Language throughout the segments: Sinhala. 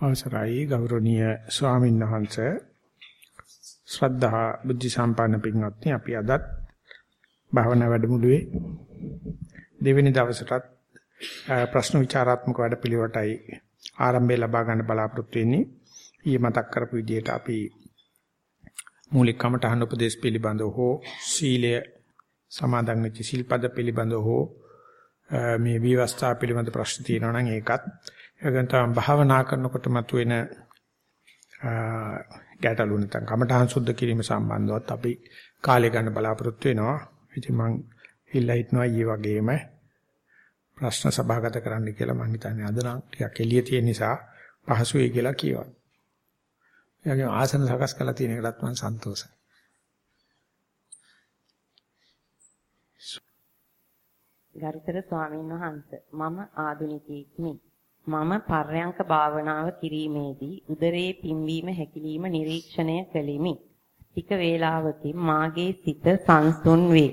අවසරයි ගෞරවනීය ස්වාමීන් වහන්සේ. ශ්‍රද්ධා බුද්ධ සම්පන්න පින්වත්නි අපි අදත් භාවනා වැඩමුළුවේ දෙවෙනි දවසටත් ප්‍රශ්න විචාරාත්මක වැඩපිළිවෙලටයි ආරම්භය ලබා ගන්න බලාපොරොත්තු වෙන්නේ. ඊයේ මතක් කරපු විදිහට අපි මූලික කමඨහන උපදේශ පිළිබඳව හෝ සීලය සමාදන් වෙච්ච සිල්පද පිළිබඳව හෝ මේ විවස්ථා පිළිබඳ ප්‍රශ්න තියෙනවා නම් ඒකත් එතන තමයි භාවනා කරනකොට මතුවෙන ගැටලු නැත්නම් කමඨහං සුද්ධ කිරීම සම්බන්ධවත් අපි කාලය ගන්න බලාපොරොත්තු වෙනවා. ඉතින් මම ඉල්ලා හිටනවා ඊයේ වගේම ප්‍රශ්න සභාගත කරන්න කියලා මම හිතන්නේ අද නම් ටිකක් එළිය තියෙන නිසා පහසු වෙයි කියලා කියවනවා. එයාගේ ආසන සකස් කරලා තියෙන එකටත් මම සන්තෝෂයි. ගරුතර ස්වාමීන් වහන්ස මම ආදුනිකයෙක්මි. මම පර්යංක භාවනාව කිරීමේදී උදරයේ පිම්වීම හැකිලිම නිරීක්ෂණය කළෙමි. ටික වේලාවකින් මාගේ සිත සංසුන් වේ.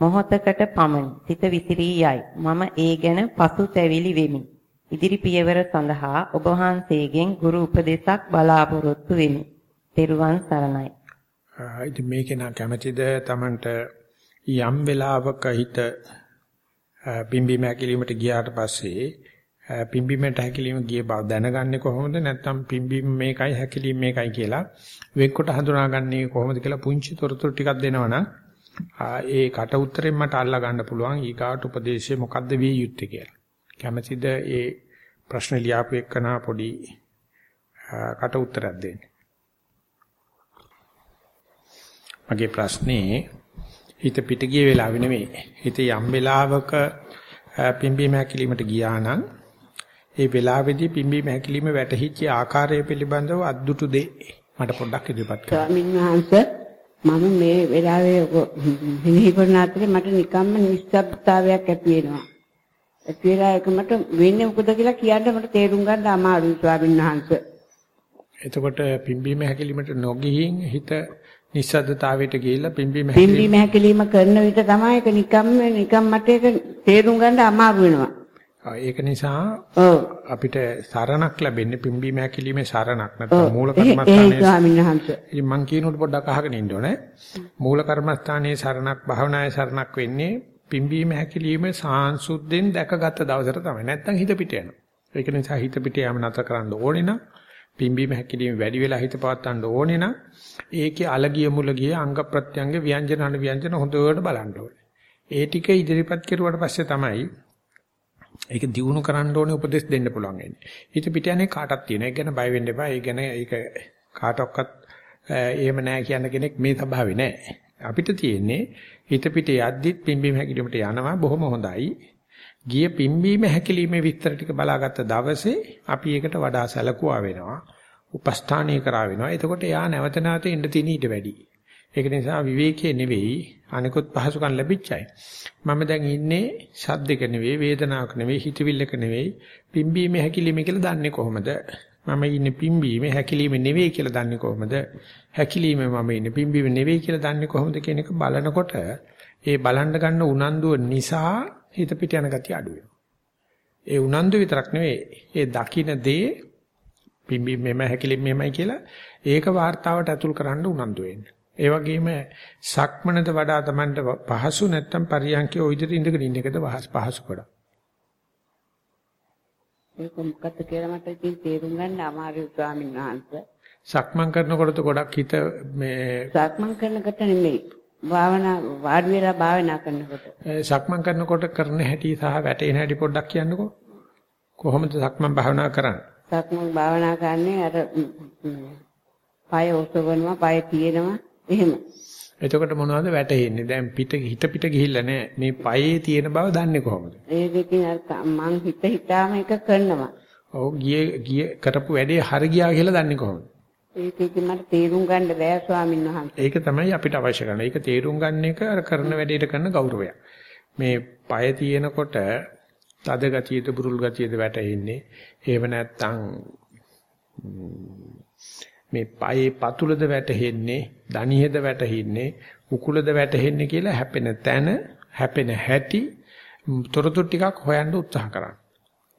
මොහොතකට පමණ සිත විසිරී යයි. මම ඒ ගැන පසුතැවිලි වෙමි. ඉදිරි පියවර සඳහා ඔබ වහන්සේගෙන් ගුරු උපදේශක් බලාපොරොත්තු වෙමි. ත්වන් සරණයි. ඉතින් මේකේ නා කැමැතිද Tamanට යම් වෙලාවක හිත පිම්බීම හැකිලීමට ගියාට පස්සේ පිම්බීමට හැකිලීම ගිය බව දැනගන්නේ කොහොමද නැත්නම් පිම්බීම මේකයි හැකිලීම මේකයි කියලා වෙන්කොට හඳුනාගන්නේ කොහොමද කියලා පුංචි තොරතුරු ටිකක් දෙනවනම් ඒ කට උත්තරෙන් මට අල්ලා ගන්න පුළුවන් ඊගාට උපදේශය මොකද්ද විය යුත්තේ කියලා. කැමැතිද ඒ ප්‍රශ්න ලියාපු එක්කන පොඩි කට උත්තරයක් දෙන්න. මගේ ප්‍රශ්නේ හිත පිට ගිය වෙලාවෙ නෙමෙයි. හිත යම් වෙලාවක පිම්බීම හැකිලීමට ගියා නම් ඒ වෙලාවේදී පිම්බීම හැකිලිම වැටහිච්ච ආකාරය පිළිබඳව අද්දුටු දෙ මට පොඩ්ඩක් ඉදිරිපත් කරන්න. ස්වාමීන් වහන්සේ මම මේ වෙලාවේ මෙනෙහි කරන අතරේ මට නිකම්ම නිස්සබ්දතාවයක් ඇති වෙනවා. ඇති වෙලා ඒක මට වෙන්නේ මොකද කියලා කියන්න මට තේරුම් ගන්න අමාරුයි ස්වාමීන් වහන්සේ. එතකොට පිම්බීම හැකිලිමට නොගිහින් හිත නිස්සද්දතාවයට ගිහිල්ලා පිම්බීම හැකිලිම පිම්බීම හැකිලිම කරන විට තමයි ඒක නිකම්ම නිකම් මට ඒක තේරුම් ගන්න අමාරු වෙනවා. ඒක නිසා අපිට සරණක් ලැබෙන්නේ පිම්බීම හැකිලිමේ සරණක් නැත්නම් මූල කර්මස්ථානයේ. ඉතින් මං කියනකොට පොඩ්ඩක් අහගෙන ඉන්න ඕනේ. මූල කර්මස්ථානයේ සරණක් භාවනායේ සරණක් වෙන්නේ පිම්බීම හැකිලිමේ සාංශුද්ධෙන් දැකගත් දවසට තමයි. නැත්නම් හිත පිට යනවා. ඒක නිසා හිත පිට යෑම නැතර කරන්න ඕනේ නම් පිම්බීම හැකිලිම වැඩි වෙලා හිත පවත්වන්න ඕනේ නම් ඒකේ අලගිය මුලගිය අංග ප්‍රත්‍යංග ව්‍යංජන අන ව්‍යංජන හොඳට බලන්න ඕනේ. ඒ ටික ඉදිරිපත් කරුවාට පස්සේ තමයි ඒක දිනු කරන්න ඕනේ උපදෙස් දෙන්න පුළුවන් වෙන්නේ. හිත පිට යන්නේ කාටක් තියෙනවා. ඒක ගැන බය වෙන්න එපා. ඒ ගැන ඒක කාටවත් එහෙම නැහැ කියන කෙනෙක් මේ ස්වභාවේ නැහැ. අපිට තියෙන්නේ හිත පිට යද්දිත් පිම්බීම හැකිලීමට යනවා බොහොම හොඳයි. ගිය පිම්බීම හැකිලීමේ විස්තර ටික බලාගත්ත දවසේ අපි ඒකට වඩා සැලකුවා වෙනවා. උපස්ථානීය කරා වෙනවා. එතකොට යා නැවත නැවත ඉන්න තියෙන ඊට වැඩි. ඒක නිසා විවේකයේ නෙවෙයි අනිකුත් පහසුකම් ලැබිච්චයි. මම දැන් ඉන්නේ සද්දක නෙවෙයි වේදනාවක් නෙවෙයි හිතවිල්ලක නෙවෙයි පිම්බීමේ හැකිලිමේ කියලා දන්නේ කොහොමද? මම ඉන්නේ පිම්බීමේ හැකිලිමේ නෙවෙයි කියලා දන්නේ කොහොමද? හැකිලිමේ මම ඉන්නේ පිම්බීමේ නෙවෙයි කියලා දන්නේ කොහොමද කියන එක බලනකොට ඒ බලන්න ගන්න උනන්දුව නිසා හිත පිට යන ගතිය අඩු ඒ උනන්දු විතරක් නෙවෙයි ඒ දකින දේ පිම්බීමේම හැකිලිමේමයි කියලා ඒක වார்த்தාවට ඇතුල් කරන්න උනන්දු වෙන්නේ. ඒ වගේම සක්මනද වඩා Tamanට පහසු නැත්තම් පරියන්කේ ওই විදිහට ඉඳගෙන ඉන්න එකද පහසු කොටා. ඒක මොකක්ද කියලා මට ඉතින් තේරුම් ගන්න අමාරුයි ස්වාමීන් වහන්සේ. සක්මන් කරනකොටද ගොඩක් හිත මේ සක්මන් කරනකොට නෙමෙයි. භාවනා වාඩි වෙලා භාවනා කරනකොට. සක්මන් කරනකොට කරන හැටි සහ වැටෙන හැටි පොඩ්ඩක් කියන්නකෝ. කොහොමද සක්මන් භාවනා කරන්නේ? සක්මන් භාවනා කරන්නේ අර පය ඔසවනවා, පය තියෙනවා එහෙම. එතකොට මොනවද වැටෙන්නේ? දැන් පිට හිත පිට ගිහිල්ලා නැහැ. මේ පයේ තියෙන බව දන්නේ කොහොමද? ඒ දෙකින් මං හිත හිතාම එක කරනවා. ඔව් ගියේ ගිය කරපු වැඩේ හරි ගියා කියලා දන්නේ කොහොමද? ඒක ඉතින් මට තේරුම් ගන්න බෑ ස්වාමීන් වහන්සේ. ඒක තමයි අපිට අවශ්‍ය කරන්නේ. ඒක තේරුම් ගන්න එක අර කරන වැඩේට කරන ගෞරවයක්. මේ පය තියෙනකොට තද ගතියද බුරුල් ගතියද වැටෙන්නේ. එහෙම නැත්නම් මේ පයේ පතුලද වැටෙන්නේ, දණිහෙද වැටෙන්නේ, උකුලද වැටෙන්නේ කියලා හැපෙන තැන, හැපෙන හැටි තොරතුරු ටිකක් හොයන්න උත්සාහ කරන්න.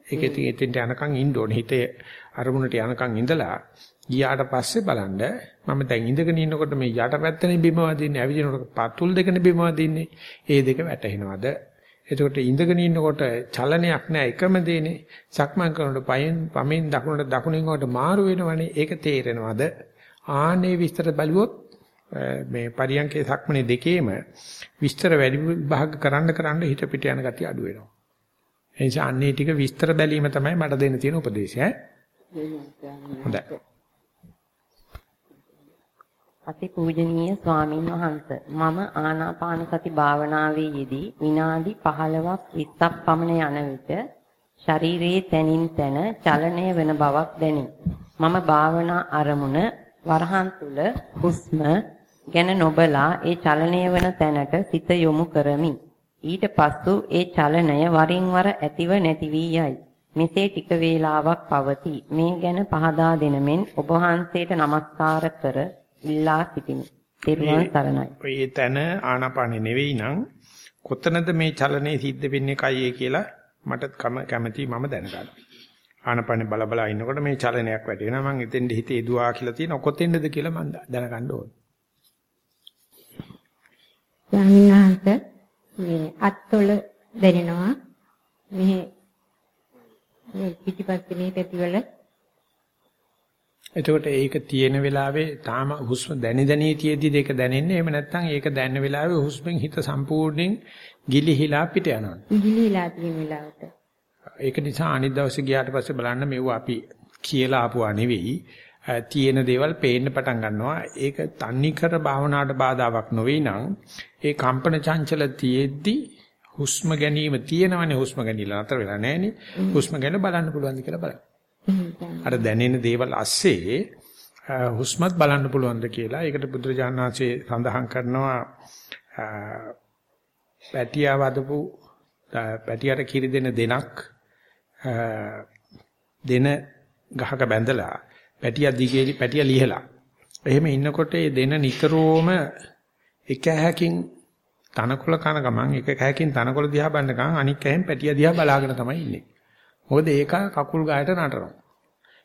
ඒක ඉතින් එතෙන්ට යනකම් ඉන්න ඕනේ. හිතේ අරමුණට යනකම් ඉඳලා ගියාට පස්සේ බලන්න මම දැන් ඉඳගෙන ඉන්නකොට මේ යට පැත්තනේ බිම වදින්නේ ඇවිදිනකොට පතුල් දෙකනේ බිම වදින්නේ. ඒ දෙක වැටෙනවද? එතකොට ඉඳගෙන ඉන්නකොට චලනයක් නැහැ එකම දේනේ. සක්මන් කරනකොට පයෙන් පමෙන් දකුණට දකුණෙන් වලට මාරු වෙනවනේ. ඒක තේරෙනවද? ආනේ විස්තර බලුවොත් මේ පරියන්කේ සක්මනේ දෙකේම විස්තර වැඩි විභාග කරන්න කරන්න හිත පිට යන ගතිය අඩු වෙනවා. ඒ නිසා අන්නේ ටික විස්තර බැලීම තමයි මට දෙන්න තියෙන උපදේශය. හොඳයි. අති පූජනීය ස්වාමින් වහන්සේ මම ආනාපාන සති භාවනාවේ යෙදී විනාඩි 15ක් 20ක් පමණ යන විට ශරීරයේ තනින් තන චලනය වෙන බවක් දැනේ. මම භාවනා අරමුණ වරහන් තුල හුස්ම ගැන නොබලා ඒ චලනය වන තැනට සිත යොමු කරමි. ඊට පසු ඒ චලනය වරින් වර ඇතිව නැති වී යයි. මෙසේ ටික වේලාවක් පවතී. මේ ගැන පහදා දෙනමෙන් ඔබ වහන්සේට নমස්කාර කර ඉල්ලා සිටිමි. තෙරුවන් සරණයි. ඔය තැන ආනාපානෙ නෙවෙයි නං කොතනද මේ චලනේ සිද්ධ වෙන්නේ කයේ කියලා මට කැමැති මම දැනගන්න. ආනාපානෙ බල බල ඉන්නකොට මේ චලනයක් වැඩි වෙනවා මං එතෙන්ද හිතේ දුවා කියලා තියෙන කොතෙන්ද කියලා මම දැනගන්න ඕනේ. ස්වාමීන් වහන්සේ මේ අත්වල දැනෙනවා මෙහි මේ පිටිපස්සේ මේ පැතිවල එතකොට ඒක තියෙන වෙලාවේ තාම හුස්ම දැනි දැනී තියේදී ඒක දැනෙන්නේ එහෙම නැත්නම් ඒක දැනන වෙලාවේ හුස්මෙන් හිත සම්පූර්ණයෙන් ගිලිහිලා පිට යනවා. ගිලිහිලා තියෙන වෙලාවට. ඒක නිසා අනිත් දවසේ ගියාට පස්සේ බලන්න මෙව අපි කියලා ආපුවා නෙවෙයි. තියෙන දේවල් පේන්න පටන් ගන්නවා. ඒක තන්නිකර භාවනාවට බාධාවක් නොවේ නම් ඒ කම්පන චංචල තියෙද්දි හුස්ම ගැනීම තියෙනවනේ හුස්ම ගැනීම නතර වෙලා නැහෙනේ. හුස්ම ගැන බලන්න පුළුවන්ද කියලා බලන්න. අර දැනෙන දේවල් ඇස්සේ හුස්මත් බලන්න පුළුවන්ද කියලා. ඒකට බුදුරජාණන් වහන්සේ සඳහන් කරනවා පැටියා වදපු පැටියට කිරි දෙන දෙනක් දෙන ගහක බැඳලා පැටියා දිගේ පැටියා ලිහලා. එහෙම ඉන්නකොට ඒ දෙන නිතරම එක හැකින් තනකොළ කන ගමන් එක හැකින් තනකොළ දිහා බලන ගමන් අනික් හැෙන් පැටියා දිහා බලාගෙන තමයි ඉන්නේ. මොකද ඒක කකුල් ගායට නටනවා.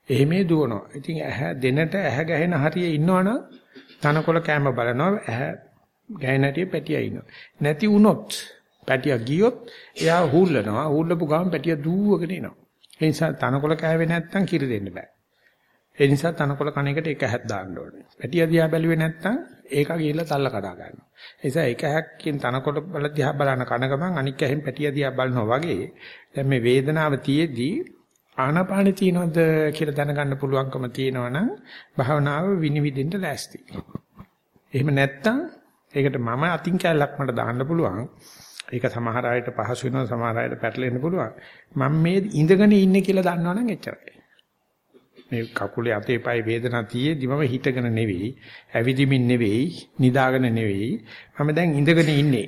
එහෙමේ දුවනවා. ඉතින් ඇහැ දෙනට ඇහැ ගැහෙන හරිය ඉන්නවනම් තනකොළ කැම බලනවා ඇහැ ගැහෙන හැටිය පැටියා ඉන්නවා. නැති වුණොත් පැටියා ගියොත් එයා හූල්ලනවා. හූල්ලපු ගමන් පැටියා දූවගෙන එනවා. ඒ නිසා තනකොළ කෑවේ නැත්තම් කිරි දෙන්න බෑ. ඒ නිසා තනකොළ කණ එකට එක හැක් දාන්න ඕනේ. පැටියා දිහා බැලුවේ නැත්තම් ඒක ගිහිල්ලා තල්ල කඩා ගන්නවා. ඒ නිසා එක හැක්කින් තනකොළ බල දිහා බලන කන ගමන් අනික් ඇහෙන් පැටියා දිහා බලනවා වගේ දැන් මේ වේදනාව තියේදී ආනාපානෙ තියනවද කියලා දැනගන්න පුළුවන්කම තියෙනවනම් භාවනාව විනිවිදින්න ලෑස්ති. එහෙම නැත්තම් ඒකට මම අතින් කැලක් මට දාන්න පුළුවන්. ඒක සමහර අයට පහසු වෙනවා සමහර අයට පැටලෙන්න පුළුවන්. මම මේ ඉඳගෙන ඉන්නේ කියලා දන්නවනම් එච්චරයි. මේ කකුලේ අතේ පය වේදනාව තියේදි මම හිටගෙන නෙවෙයි, ඇවිදිමින් නෙවෙයි, නිදාගෙන නෙවෙයි. මම දැන් ඉඳගෙන ඉන්නේ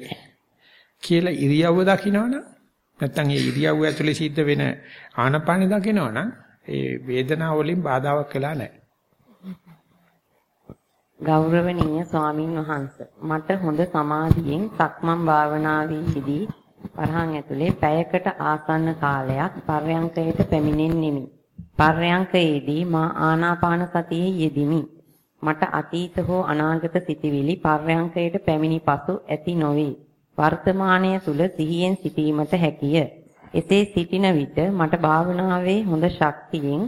කියලා ඉරියව්ව දකිනවනම් නැත්තම් ඒ ඉරියව්ව ඇතුලේ සිද්ධ වෙන ආනපානෙ දකිනවනම් ඒ වේදනාව වලින් බාධාවක් වෙලා නැහැ. ගෞරවනීය ස්වාමින් වහන්සේ මට හොඳ සමාධියෙන් සක්මන් භාවනාවේදී වරහන් ඇතුලේ පැයකට ආසන්න කාලයක් පර්යංකයට පැමිණෙන්නෙමි. පර්යංකයේදී මා ආනාපාන සතියේ යෙදිමි. මට අතීත හෝ අනාගත සිතිවිලි පර්යංකයට පැමිණි පසු ඇති නොවේ. වර්තමානයේ තුල සිහියෙන් සිටීමට හැකිය. එසේ සිටින විට මට භාවනාවේ හොඳ ශක්තියෙන්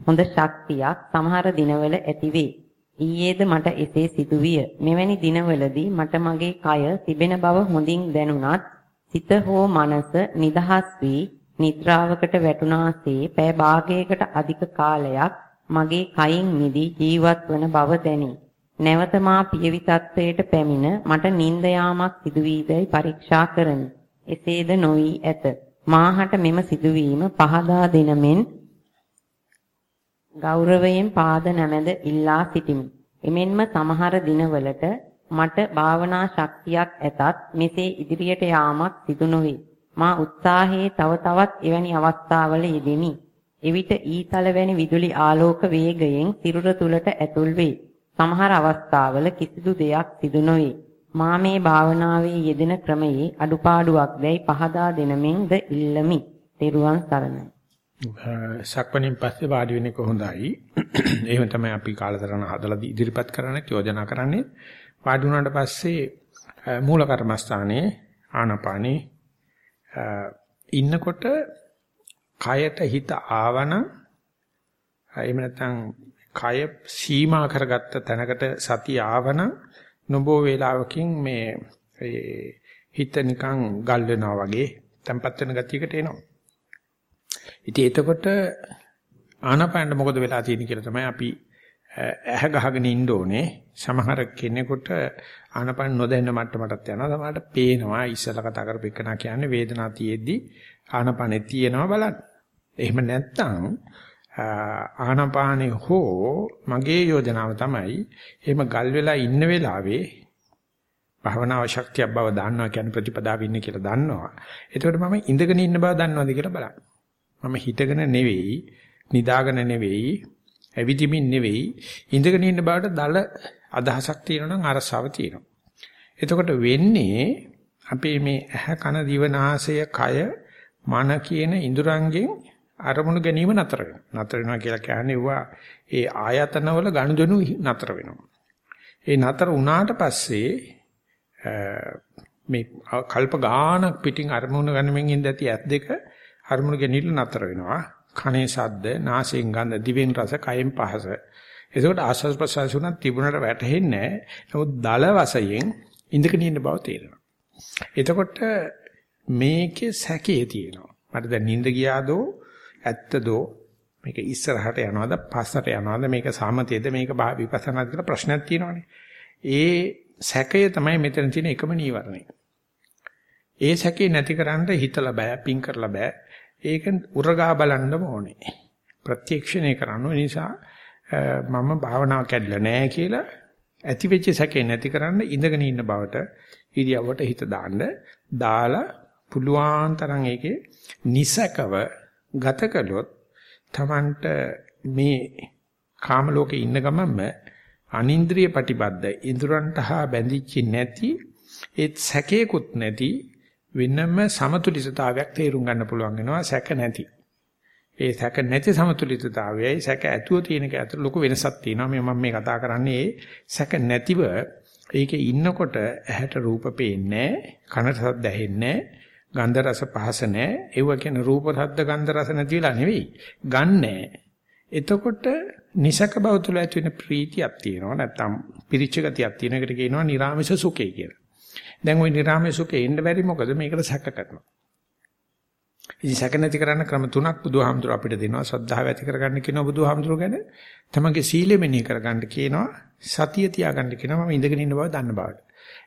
හොඳ ශක්තියක් සමහර දිනවල ඇතිවේ. ඊයේද මට එසේ සිදුවිය. මෙවැනි දිනවලදී මට මගේ කය තිබෙන බව හොඳින් දැනුණත් සිත හෝ මනස නිදහස් වී නිද්‍රාවකට වැටුණාසේ පෑ භාගයකට අධික කාලයක් මගේ කයින් මිදී ජීවත් වන බව දැනේ. නැවත මා පියවි තත්වයට පැමිණ මට නිින්ද යාමක් සිදුවීදයි පරීක්ෂා කරමි. එසේද නොවි ඇත. මාහට මෙම සිදුවීම පහදා දෙනමෙන් ගෞරවයෙන් පාද නැමෙද ඉල්ලා සිටිමි. එමෙන්ම සමහර දිනවලට මට භාවනා ශක්තියක් ඇතත් මෙසේ ඉදිරියට යාමක් සිදු නොවේ. මා උත්සාහයේ තව තවත් එවැනි අවස්ථාවල යෙදෙමි. එවිට ඊතල වැනි විදුලි ආලෝක වේගයෙන් සිරුර තුලට ඇතුල් වේ. සමහර අවස්ථාවල කිසිදු දෙයක් සිදු නොවේ. මා මේ භාවනාවේ යෙදෙන ක්‍රමයේ අඩුපාඩුවක් දැයි පහදා දෙනමින්ද ඉල්ලමි. තෙරුවන් සරණයි. සක්මණෙන් පස්සේ වාඩි වෙන්නේ කොහොඳයි. එහෙම තමයි අපි කාලතරණ හදලා ඉදිරිපත් කරන්නේ යෝජනා කරන්නේ. වාඩි වුණාට පස්සේ මූල කර්මස්ථානයේ ආනාපානේ ඉන්නකොට කයට හිත ආවනම් එහෙම නැත්නම් කය සීමා කරගත්ත තැනකට සතිය ආවනම් නොබෝ වේලාවකින් මේ හිත නිකන් ගල් වෙනවා වගේ තැම්පත් වෙන ගතියකට එනවා. ඉතින් එතකොට ආනාපානට මොකද වෙලා තියෙන්නේ කියලා තමයි අපි ඇහ ගහගෙන ඉන්න ඕනේ. සමහර කෙනෙකුට ආනාපාන නොදැන්න මට්ටමටත් යනවා. සමහරට පේනවා ඉස්සලා කතා කරපු එකනා කියන්නේ වේදනාව තියෙද්දි ආනාපානෙ තියෙනවා බලන්න. එහෙම නැත්නම් ආනාපානෙ හෝ මගේ යෝජනාව තමයි එහෙම ගල් වෙලා ඉන්න වෙලාවේ භවනාව ශක්තියක් බව දන්නවා කියන්නේ ප්‍රතිපදාව ඉන්නේ කියලා දන්නවා. එතකොට මම ඉඳගෙන ඉන්න බව දන්නවද කියලා බලන්න. මම හිටගෙන නෙවෙයි, නිදාගෙන නෙවෙයි, ඇවිදිමින් නෙවෙයි, ඉඳගෙන ඉන්න බවට දල අදහසක් තියෙනවා නම් අරසාව තියෙනවා. එතකොට වෙන්නේ අපේ මේ ඇහ කන දිව නාසය කය මන කියන ඉඳුරංගෙන් අරමුණු ගැනීම නතර වෙනවා. නතර වෙනවා කියලා කියන්නේ වා ඒ ආයතනවල ගනුදෙනු නතර වෙනවා. ඒ නතර වුණාට පස්සේ මේ කල්ප ගානක් පිටින් අරමුණු ගන්නමින් ඉඳ ඇති ඇත් දෙක අරමුණු ගැනීම නතර වෙනවා. කනේ ශබ්ද, නාසයෙන් ගඳ, දිවෙන් රස, කයෙන් පහස. ඒකෝට ආස්වාද ප්‍රසවාසුණක් තිබුණට වැටහෙන්නේ නැහැ. නමුත් දල වශයෙන් ඉඳගෙන ඉන්න බව තේරෙනවා. එතකොට මේකේ සැකේ තියෙනවා. මට දැන් නිින්ද ගියාදෝ ඇත්තදෝ මේක ඉස්සරහට යනවද පස්සට යනවද මේක සාමතේද මේක විපස්සනාද කියලා ප්‍රශ්නයක් තියෙනවානේ. ඒ සැකය තමයි මෙතන තියෙන එකම නීවරණය. ඒ සැකේ නැතිකරන්න හිතලා බෑ පිං කරලා බෑ. ඒක උරගා බලන්නම ඕනේ. ප්‍රත්‍යක්ෂණය කරන්න නිසා මම භාවනාව කැඩලා නැහැ කියලා ඇති වෙච්ච සැකේ නැතිකරන්න ඉඳගෙන ඉන්න බවට ඉරියව්වට හිත දාන්න දාලා පුළුවන් තරම් ඒකේ නිසකව ගත කළොත් Tamanට මේ කාම ලෝකේ ඉන්න ගමන්ම අනින්ද්‍රිය ප්‍රතිබද්ධ ඉඳුරන්ට හා බැඳිච්ච නැති ඒත් සැකේකුත් නැති වෙනම සමතුලිතතාවයක් තේරුම් ගන්න පුළුවන් වෙනවා සැක නැති. ඒ සැක නැති සමතුලිතතාවයයි සැක ඇතුව තියෙන එක අතර ලොකු වෙනසක් තියෙනවා. මේ මම මේ කතා කරන්නේ සැක නැතිව ඒකේ ඉන්නකොට ඇහැට රූප පේන්නේ කනට ශබ්ද ඇහෙන්නේ ගන්ධ රස පහස නැහැ. ඒව කියන රූප ශබ්ද ගන්ධ රස නැතිලා නෙවෙයි. ගන්නෑ. එතකොට නිසක බව තුළ ඇති වෙන ප්‍රීතියක් තියෙනවා. නැත්තම් පිරිච්ච ගතියක් තියෙන එකට කියනවා නිර්ාමස සුඛය කියලා. දැන් ওই නිර්ාමස සුඛේ එන්න බැරි මොකද මේකට සැක කරනවා. ඉතින් සැක නැති කරන්න ක්‍රම තුනක් බුදුහාමුදුර අපිට දෙනවා. ශ්‍රද්ධාව ඇති කරගන්න කියනවා බුදුහාමුදුර ගැන. තමගේ සීලෙ මෙනෙහි කරගන්න කියනවා. සතිය තියාගන්න කියනවා. මම ඉඳගෙන ඉන්න බව දන්න බවට.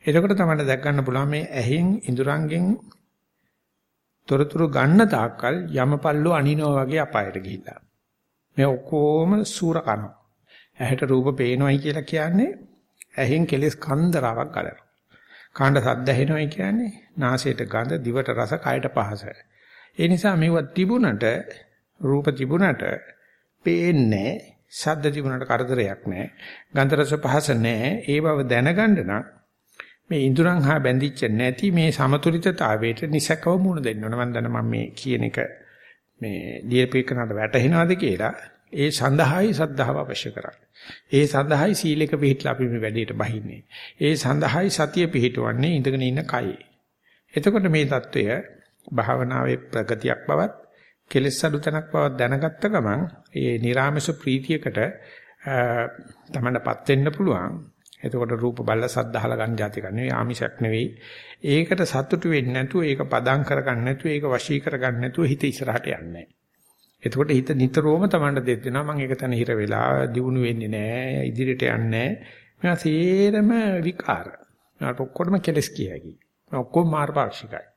එතකොට තමයි දැක් ගන්න පුළුවන් මේ ඇහෙන් ඉඳුරංගෙන් තොරතුරු ගන්න තාක්කල් යමපල්ලෝ අනිනවා වගේ අපායට ගිහිල්ලා. මේ ඔක්කොම සූර කනවා. ඇහැට රූප පේනවයි කියලා කියන්නේ ඇහෙන් කෙලස් කන්දරාවක් ගලනවා. කාණ්ඩ සද්ද ඇහෙනවයි කියන්නේ නාසයට ගඳ, දිවට රස, කයට පහස. ඒ නිසා මේවා තිබුණට රූප තිබුණට පේන්නේ ශබ්ද තිබුණට කරදරයක් නැහැ. ගන්ධ රස පහස නැහැ. ඒ බව දැනගන්න නම් මේ ඉඳුරන් හා බැඳිච්ච නැති මේ සමතුලිතතාවයට නිසකව මුණ දෙන්න ඕන. මම දන්න මම මේ කියන එක මේ ලියපේකනට වැටහෙනවද කියලා ඒ සඳහායි සද්ධාව අවශ්‍ය කරන්නේ. ඒ සඳහායි සීලෙක පිළිහිట్లా අපි මේ වැඩේට බහින්නේ. ඒ සඳහායි සතිය පිළිහිටවන්නේ ඉඳගෙන ඉන්න කයේ. එතකොට මේ தত্ত্বය භාවනාවේ ප්‍රගතියක් බවත් කෙලෙස් අඩුතනක් බවත් දැනගත්ත ගමන් ඒ නිර්ාමස ප්‍රීතියකට තමන්නපත් වෙන්න පුළුවන්. එතකොට රූප බල්ල සද්දහල ගන්න જાති ගන්න නෙවෙයි ආමිෂක් නෙවෙයි. ඒකට සතුටු වෙන්නේ නැතුව ඒක පදම් කරගන්න නැතුව ඒක වශී කරගන්න නැතුව හිත ඉස්සරහට යන්නේ එතකොට හිත නිතරම තමන්ට දෙත් දෙනවා මම ඒක තන හිර වෙලා දිනු වෙන්නේ නැහැ ඉදිරියට යන්නේ නැහැ. සේරම විකාර. මට ඔක්කොටම කෙලස් කියයි. ඔක්කොම මාර්ගපාක්ෂිකයි.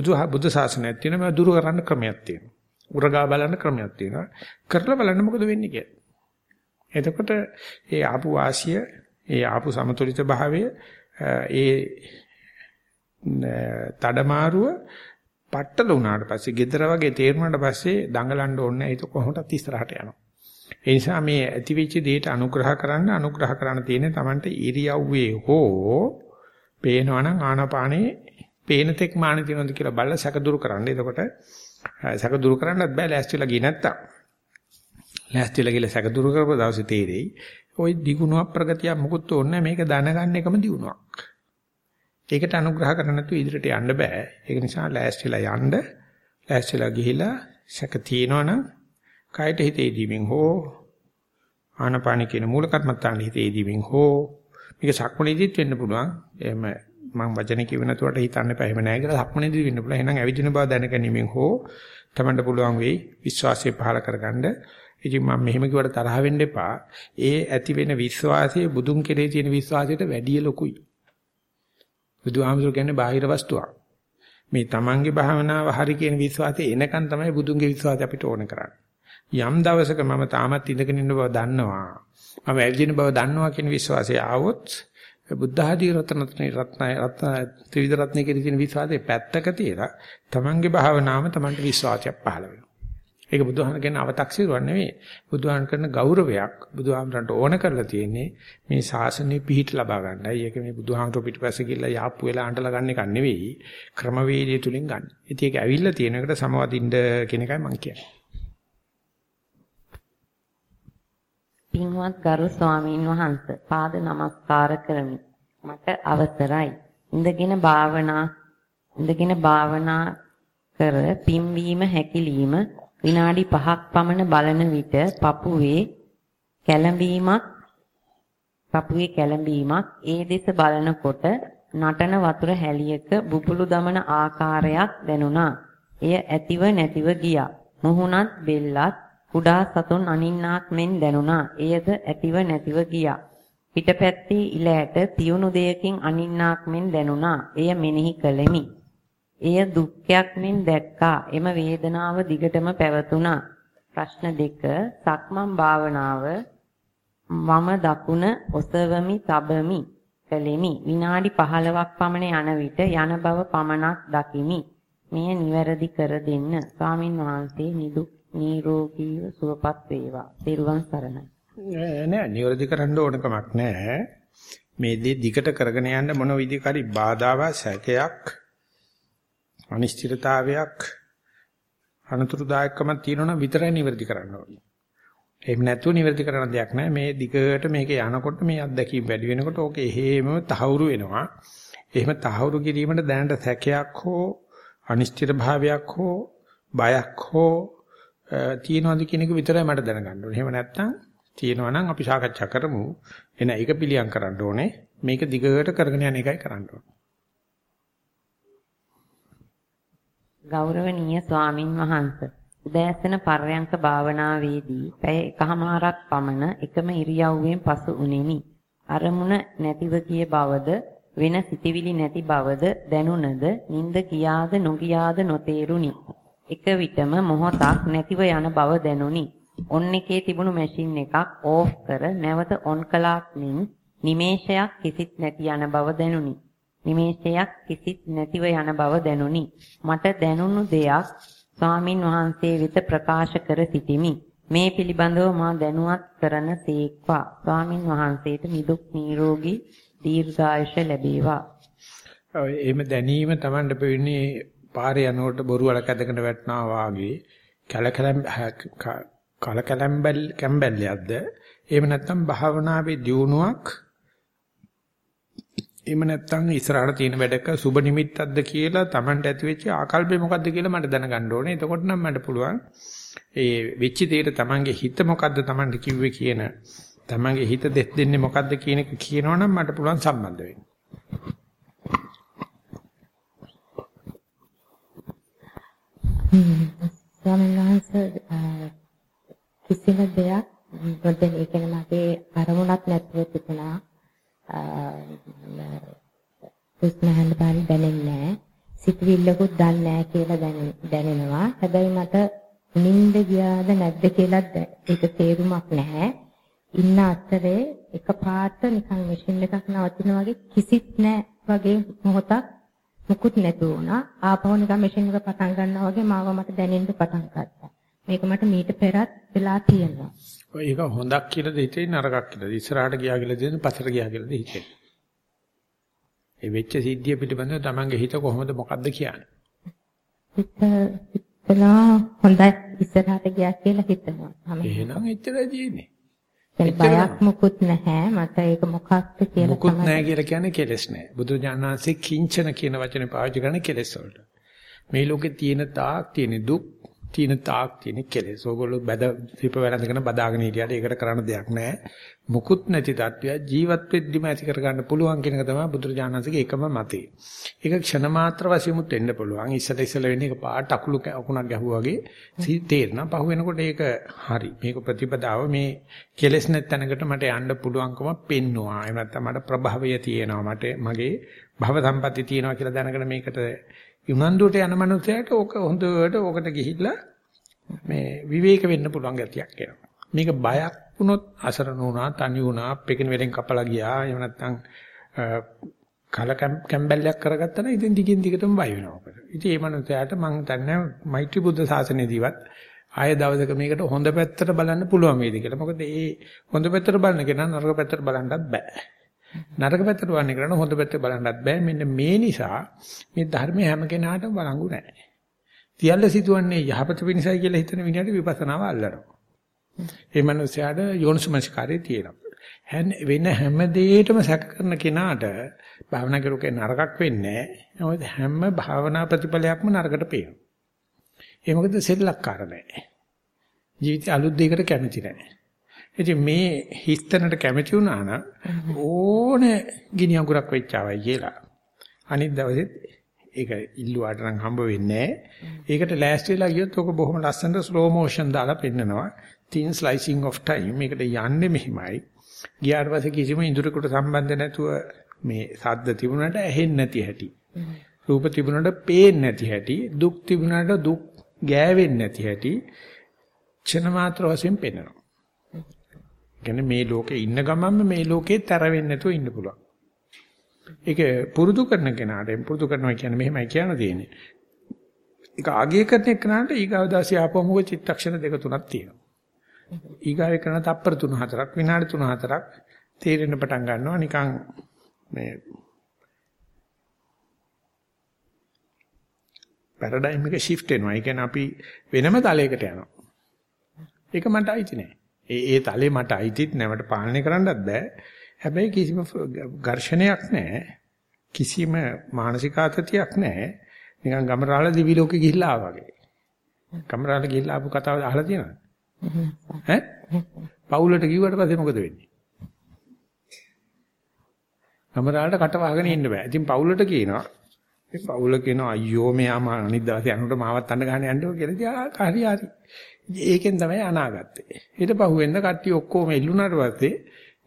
බුදු බුදු සාසනයක් තියෙනවා දුරු කරන්න ක්‍රමයක් තියෙනවා. උරගා බලන්න ක්‍රමයක් තියෙනවා. කරලා බලන්න මොකද වෙන්නේ කියලා. එතකොට ඒ ආපු වාසිය ඒ ආපු සමතුලිත භාවය ඒ තඩමාරුව පట్టල වුණාට පස්සේ gedara වගේ තේරුණාට පස්සේ දඟලන්න ඕනේ ඒක කොහොමදත් ඉස්සරහට යනවා. ඒ නිසා මේ ඇතිවෙච්ච දෙයට අනුග්‍රහ කරන්න අනුග්‍රහ කරන්න තියෙන්නේ Tamante ඉරියව්වේ හෝ පේනවනම් ආනාපානේ පේන තෙක් මාන තියනොද කියලා බලලා සැක දුරු කරන්න. එතකොට සැක දුරු කරන්නත් බෑ ලෑස්තිලා ගියේ නැත්තම්. ලෑස්තිලා ගිහලා සැක දුරු කරපුව දවසේ තේරෙයි. ওই දිගුණුවක් ප්‍රගතියක් මුකුත් ඕනේ මේක දැනගන්න එකම දිනුවක්. ඒකට අනුග්‍රහ කරන්න නැතුව ඉදිරියට යන්න බෑ. ඒක නිසා ලෑස්තිලා යන්න ලෑස්තිලා ගිහිලා සැක තියනවනම් කයට හිතේ දීමින් හෝ ආනපාන කියන මූල කර්මත්තාන හිතේ දීමින් හෝ මේක සක්මණේදීත් වෙන්න පුළුවන්. එහෙම මම වචන කිව්ව නැතුවට හිතන්න එපා. එහෙම නැහැ කියලා සක්මණේදී වෙන්න පුළුවන්. එහෙනම් ඇවිදින බව දැනගැනීමෙන් හෝ තමන්ට පුළුවන් වෙයි විශ්වාසය පහල කරගන්න. ඉතින් මම මෙහෙම කිව්වට තරහ වෙන්න එපා. ඒ ඇති වෙන විශ්වාසය බුදුන් කෙරේ තියෙන විශ්වාසයට වැඩිය ලොකුයි. බුදුහාමුදුරු කියන්නේ බාහිර වස්තුවක්. මේ තමන්ගේ භාවනාව හරි කියන විශ්වාසය එනකන් තමයි බුදුන්ගේ විශ්වාසය අපිට ඕන කරන්නේ. යම් දවසක මම තාමත් ඉඳගෙන ඉන්න බව දන්නවා. මම ඇවිදින බව දන්නවා කියන විශ්වාසය ආවොත් බුද්ධ ආදී රත්න රත්න රත්න ත්‍රිවිධ රත්නයේ කියන තියෙන විශ්වාසයේ පැත්තක තියලා තමන්ගේ භාවනාවම තමන්ට විශ්වාසයක් පහළ වෙනවා. ඒක බුදුහාම කියන අව탁සිරුවක් නෙවෙයි. බුදුහාම කරන ගෞරවයක් බුදුහාමරන්ට ඕන කරලා තියෙන්නේ මේ ශාසනය පිහිට ලබා ගන්නයි. ඒක මේ බුදුහාමර පිටිපස්සේ ගිහිල්ලා යාප්පු වෙලා අඬලා ගන්න එක නෙවෙයි. ක්‍රමවේදය තුලින් ගන්න. ඉතින් ඒක ඇවිල්ලා තියෙන එකට සමවදින්න කියන එකයි මම කියන්නේ. පින්වත් ගරු ස්වාමීන් වහන්ස පාද නමස්කාර කරමි. මට අවසරයි. ඉඳගෙන භාවනා ඉඳගෙන භාවනා කර පිම්වීම හැකිලිම විනාඩි 5ක් පමණ බලන විට පපුවේ කැළඹීමක් පපුවේ කැළඹීමක් ඒ දෙස බලනකොට නටන වතුර හැලියක බුබුලු දමන ආකාරයක් දැනුණා. එය ඇතිව නැතිව ගියා. මුහුණත් බෙල්ලත් කුඩා සතුන් අනින්නාක් මෙන් දැනුණා. එයද ඇතිව නැතිව ගියා. පිටපැත්තේ ඉලෑට තියුණු දෙයකින් අනින්නාක් මෙන් දැනුණා. එය මෙනෙහි කළෙමි. එය දුක්ඛයක් මෙන් දැක්කා. එම වේදනාව දිගටම පැවතුණා. ප්‍රශ්න දෙක සක්මන් භාවනාව මම දකුණ ඔසවමි තබමි කළෙමි. විනාඩි 15ක් පමණ යන විට යන බව පමණක් දකිමි. මෙය නිවැරදි කර දෙන්න. ස්වාමින් වහන්සේ නිදුක් නිරෝගීව සුවපත් වේවා. සිරුවන් සරණයි. නෑ නිවැරදි කරන්න ඕන කමක් නෑ. මේ දේ දිගට කරගෙන යන්න මොන විදිහක හරි බාධාවක් සැකයක් අනිශ්චිතතාවයක් අනතුරුදායකකමක් තියෙනවා විතරයි නිවැරදි කරන්න ඕනේ. එහෙම නැතුව නිවැරදි කරන්න දෙයක් නැහැ. මේ දිගට මේක යනකොට මේ අත්දැකීම් වැඩි වෙනකොට ඕක එහෙමම තහවුරු වෙනවා. එහෙම තහවුරු කිරීමට දැනට සැකයක් හෝ අනිශ්චිත භාවයක් හෝ බයක් හෝ තියනවාද කියන එක විතරයි මට දැනගන්න ඕනේ. එහෙම නැත්නම් තියෙනවා නම් අපි සාකච්ඡා කරමු. එන ඒක පිළියම් කරන්න ඕනේ. මේක දිගට කරගෙන යන එකයි කරන්න ඕනේ. ගෞරවනීය ස්වාමින් වහන්සේ උදෑසන පර්යංක භාවනාවේදී පැය එකහමාරක් පමණ එකම ඉරියව්වෙන් පසු උනේමි. අරමුණ නැතිව ගිය බවද වෙන සිතිවිලි නැති බවද දැනුණද නිින්ද ගියාද නොගියාද නොතේරුනි. එක විටම මොහොතක් නැතිව යන බව දැනුනි. ඔන් එකේ තිබුණු මැෂින් එකක් ඕෆ් කර නැවත ඔන් කළාක් මින් නිමේෂයක් කිසිත් නැති යන බව දැනුනි. නිමේෂයක් කිසිත් නැතිව යන බව දැනුනි. මට දැනුණු දෙයක් ස්වාමින් වහන්සේ වෙත ප්‍රකාශ කර සිටිමි. මේ පිළිබඳව මා දැනුවත් කරන සීක්වා ස්වාමින් වහන්සේට නිදුක් නිරෝගී දීර්ඝායුෂ ලැබේවා. එහෙම දැනීම Tamanට වෙන්නේ පාරේ යනකොට බොරු වලක් ඇදගෙන වැටෙනවා වාගේ කලකලම් කලකලම්බල් කැම්බල්යක්ද එහෙම නැත්නම් භාවනාවේ දියුණුවක් එහෙම නැත්නම් ඉස්සරහට තියෙන වැඩක සුබ නිමිත්තක්ද කියලා Tamanට ඇති වෙච්ච ආකල්පය මොකද්ද කියලා මට දැනගන්න ඕනේ. එතකොට නම් මට පුළුවන් ඒ වෙච්ච දෙයට Tamanගේ හිත මොකද්ද Tamanට කිව්වේ කියන Tamanගේ හිත දෙස් දෙන්නේ මොකද්ද කියන එක කියනවනම් මට පුළුවන් සම්බන්ධ වෙන්න. ස්වාමීන් වහන්සේ කිසිම දෙයක් මොකද ඒ කියන්නේ මගේ අරමුණක් නැතුව තිබුණා. උස්මහන් බාරි දැනෙන්නේ නැහැ. සිතවිල්ලකුත් දන්නේ නැහැ කියලා දැනෙනවා. හැබැයි මට නිින්ද ගියාද නැද්ද කියලා ඒක තේරුමක් නැහැ. ඉන්න අතරේ එකපාරට නිකන් මැෂින් එකක් නවතින වගේ කිසිත් නැහැ වගේ මොහොතක් මුකුත් නැතු වුණා. ආපහු නිකන් මැෂින් එක පටන් ගන්නවා වගේ මාව මට දැනෙන්න පටන් ගත්තා. මේක මට මීට පෙරත් වෙලා තියෙනවා. ඔය ඒක හොඳක් කියලාද හිතෙන්නේ නරකක් කියලාද? ඉස්සරහට ගියා කියලාද හිතෙන්නේ පස්සට ගියා කියලාද හිතෙන්නේ? ඒ වෙච්ච සිද්ධිය පිළිබඳව තමන්ගේ හිත කොහොමද මොකද්ද කියන්නේ? හිත හිතනවා හොඳයි ඉස්සරහට ගියා කියලා හිතනවා. එහෙනම් එච්චරයි තියෙන්නේ. බයක් මුකුත් නැහැ. මට ඒක මොකක්ද කියලා මුකුත් නැහැ කියලා කියන්නේ කෙලස් නැහැ. බුදුජානනාංශේ කිංචන කියන වචනේ පාවිච්චි කරන්නේ කෙලස් වලට. මේ ලෝකේ තියෙන තාක් තියෙන දුක් තියෙන තාක් තියෙන කෙලෙස්. ඕගොල්ලෝ බද සිප වැළඳගෙන බදාගෙන හිටියට ඒකට කරන්න දෙයක් නැහැ. මුකුත් නැති තත්ත්වය ජීවත් වෙද්දිම ඇති කරගන්න පුළුවන් කියන එක තමයි බුදුරජාණන්සේගේ එකම මතය. ඒක ක්ෂණ මාත්‍ර වශයෙන්මුත් වෙන්න පුළුවන්. ඉස්සල ඉස්සල වෙන්නේ ඒක පාට අකුළු අකුණක් ගැහුවා වගේ තේරෙනවා. පහු වෙනකොට ඒක හරි. මේක ප්‍රතිපදාව මේ කෙලෙස් නැත්ැනකට මට යන්න පුළුවන්කම පෙන්නවා. එහෙම නැත්නම් මට ප්‍රභවය තියෙනවා. මට මගේ භව සම්පatti තියෙනවා කියලා දැනගෙන මේකට උනන්දුවට යන මනුස්සයට ඕක හොඳට ඕකට ගිහිල්ලා මේ විවේක වෙන්න පුළුවන් ගතියක් එනවා. මේක බයක් වුණොත් අසරණ වුණා, තනි වුණා, පෙකින වෙලෙන් කපලා ගියා. එහෙම නැත්නම් කල කැම්බැල්ලක් කරගත්තා නම් ඉතින් දිගින් දිගටම බය වෙනවා ඔකට. ඉතින් මේ මනුස්සයාට මම දන්නේ මෛත්‍රී බුද්ධ ශාසනයේදීවත් ආය දවසක මේකට හොඳ පැත්තට බලන්න පුළුවන් වේද කියලා. මොකද මේ හොඳ පැත්තට බලන කෙනා නරක පැත්තට බලන්නත් බෑ. නරක පැත්තට වන්නේ කරන හොඳ පැත්ත බලන්නත් බෑ. මෙන්න මේ නිසා මේ ධර්මයේ හැම කෙනාටම බලංගු නැහැ. සියල්ල සිදුවන්නේ යහපත පිණිසයි කියලා හිතන විදිහට විපස්සනාව අල්ලනවා. ඒ මනුස්සයාට යෝනිසමස්කාරය තියෙනවා. වෙන හැම දෙයකටම සැක කරන කෙනාට භාවනා කරුකේ නරකක් වෙන්නේ නැහැ. හැම භාවනා ප්‍රතිඵලයක්ම නරකට පේනවා. ඒ මොකද සෙල්ලක්කාර නැහැ. ජීවිතය අලුත් දෙයකට කැමති නැහැ. ඉතින් මේ හිස්තැනට කැමති වුණා නම් ඕනේ ගිනි අඟුරක් වෙච්චාවයි කියලා. අනිත් දවසෙත් ඒක ඉල්ලුවාට නම් හම්බ වෙන්නේ ඒකට ලෑස්ති වෙලා ගියොත් ඔක බොහොම ලස්සනට ස්ලෝ මෝෂන් දාලා පෙන්නනවා. thin slicing of time. මේකට යන්නේ මෙහිමයි. ගියාට පස්සේ කිසිම ඉඳුරකට සම්බන්ධ නැතුව මේ සද්ද තිබුණාට ඇහෙන්නේ නැති හැටි. රූප තිබුණාට පේන්නේ නැති හැටි. දුක් තිබුණාට දුක් ගෑවෙන්නේ නැති හැටි. ක්ෂණ මාත්‍ර වශයෙන් පෙන්වනවා. කියන්නේ මේ ලෝකේ ඉන්න ගමන්ම මේ ලෝකේ තැර වෙන්නේ නැතුව ඉන්න පුළුවන්. ඒක පුරුදු කරන කෙනාට පුරුදු කරනවා කියන්නේ මෙහෙමයි කියන්න තියෙන්නේ. ඒක ආගය කරන කෙනාට ඊගාව දාසිය ආපුවම මොකද චිත්තක්ෂණ දෙක තුනක් තියෙනවා. ඊගාව කරන තප්පර 3-4ක් විනාඩි 3-4ක් තේරෙන්න පටන් ගන්නවා නිකන් මේ පැරඩයිම් එක shift වෙනවා. ඒ කියන්නේ අපි වෙනම තලයකට යනවා. ඒක මට අයිති නෑ. ඒ ඒ තලේ මට අයිතිත් නෑ මට පාලනය කරන්නත් බෑ. හැබැයි කිසිම ඝර්ෂණයක් නෑ. කිසිම මානසික ආතතියක් නෑ. නිකන් ගමරාල දිවි ලෝකෙ ගිහිල්ලා ආවා වගේ. ගමරාල ගිහිල්ලා ආපු කතාව අහලා තියෙනවද? ඈ? පවුලට කිව්වට පස්සේ මොකද වෙන්නේ? ගමරාලට කට වහගෙන ඉන්න බෑ. ඉතින් පවුලට කියනවා ඒ පවුල කියනවා අයියෝ මෙයා මා අනිත් දවසේ යනකොට මාවත් අඬ ගන්න යන්නෝ කියලා. ඉතින් හරි හරි. ඒකෙන් තමයි අනාගත්තේ. ඊට පහුවෙන්ද කට්ටිය ඔක්කොම එල්ලුණාට පස්සේ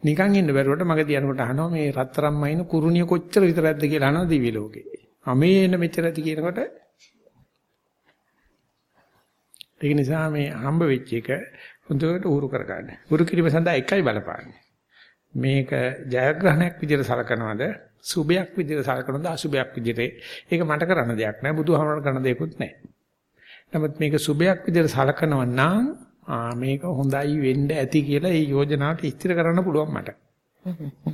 නිකන් ඉන්න බැරුවට මග තියනකොට අහනවා මේ රත්තරම් මයින් කුරුණිය කොච්චර විතරක්ද කියලා අහනවා දිවි ලෝකේ. අමේ එන මෙච්චරද කියනකොට ඒක නිසා මේ හම්බ වෙච්ච එක හොඳට උරු කරගන්න. උරු කිරීම සඳහා එකයි බලපාන්නේ. මේක ජයග්‍රහණයක් විදිහට සලකනවද සුභයක් විදිහට සලකනවද අසුභයක් විදිහට ඒක මට කරන්න දෙයක් නෑ බුදුහාමරණ කරන්න දෙයක්වත් නෑ නමුත් මේක සුභයක් විදිහට සලකනවා නම් මේක හොඳයි වෙන්න ඇති කියලා ඒ යෝජනාවට ඉස්තිර කරන්න පුළුවන් මට.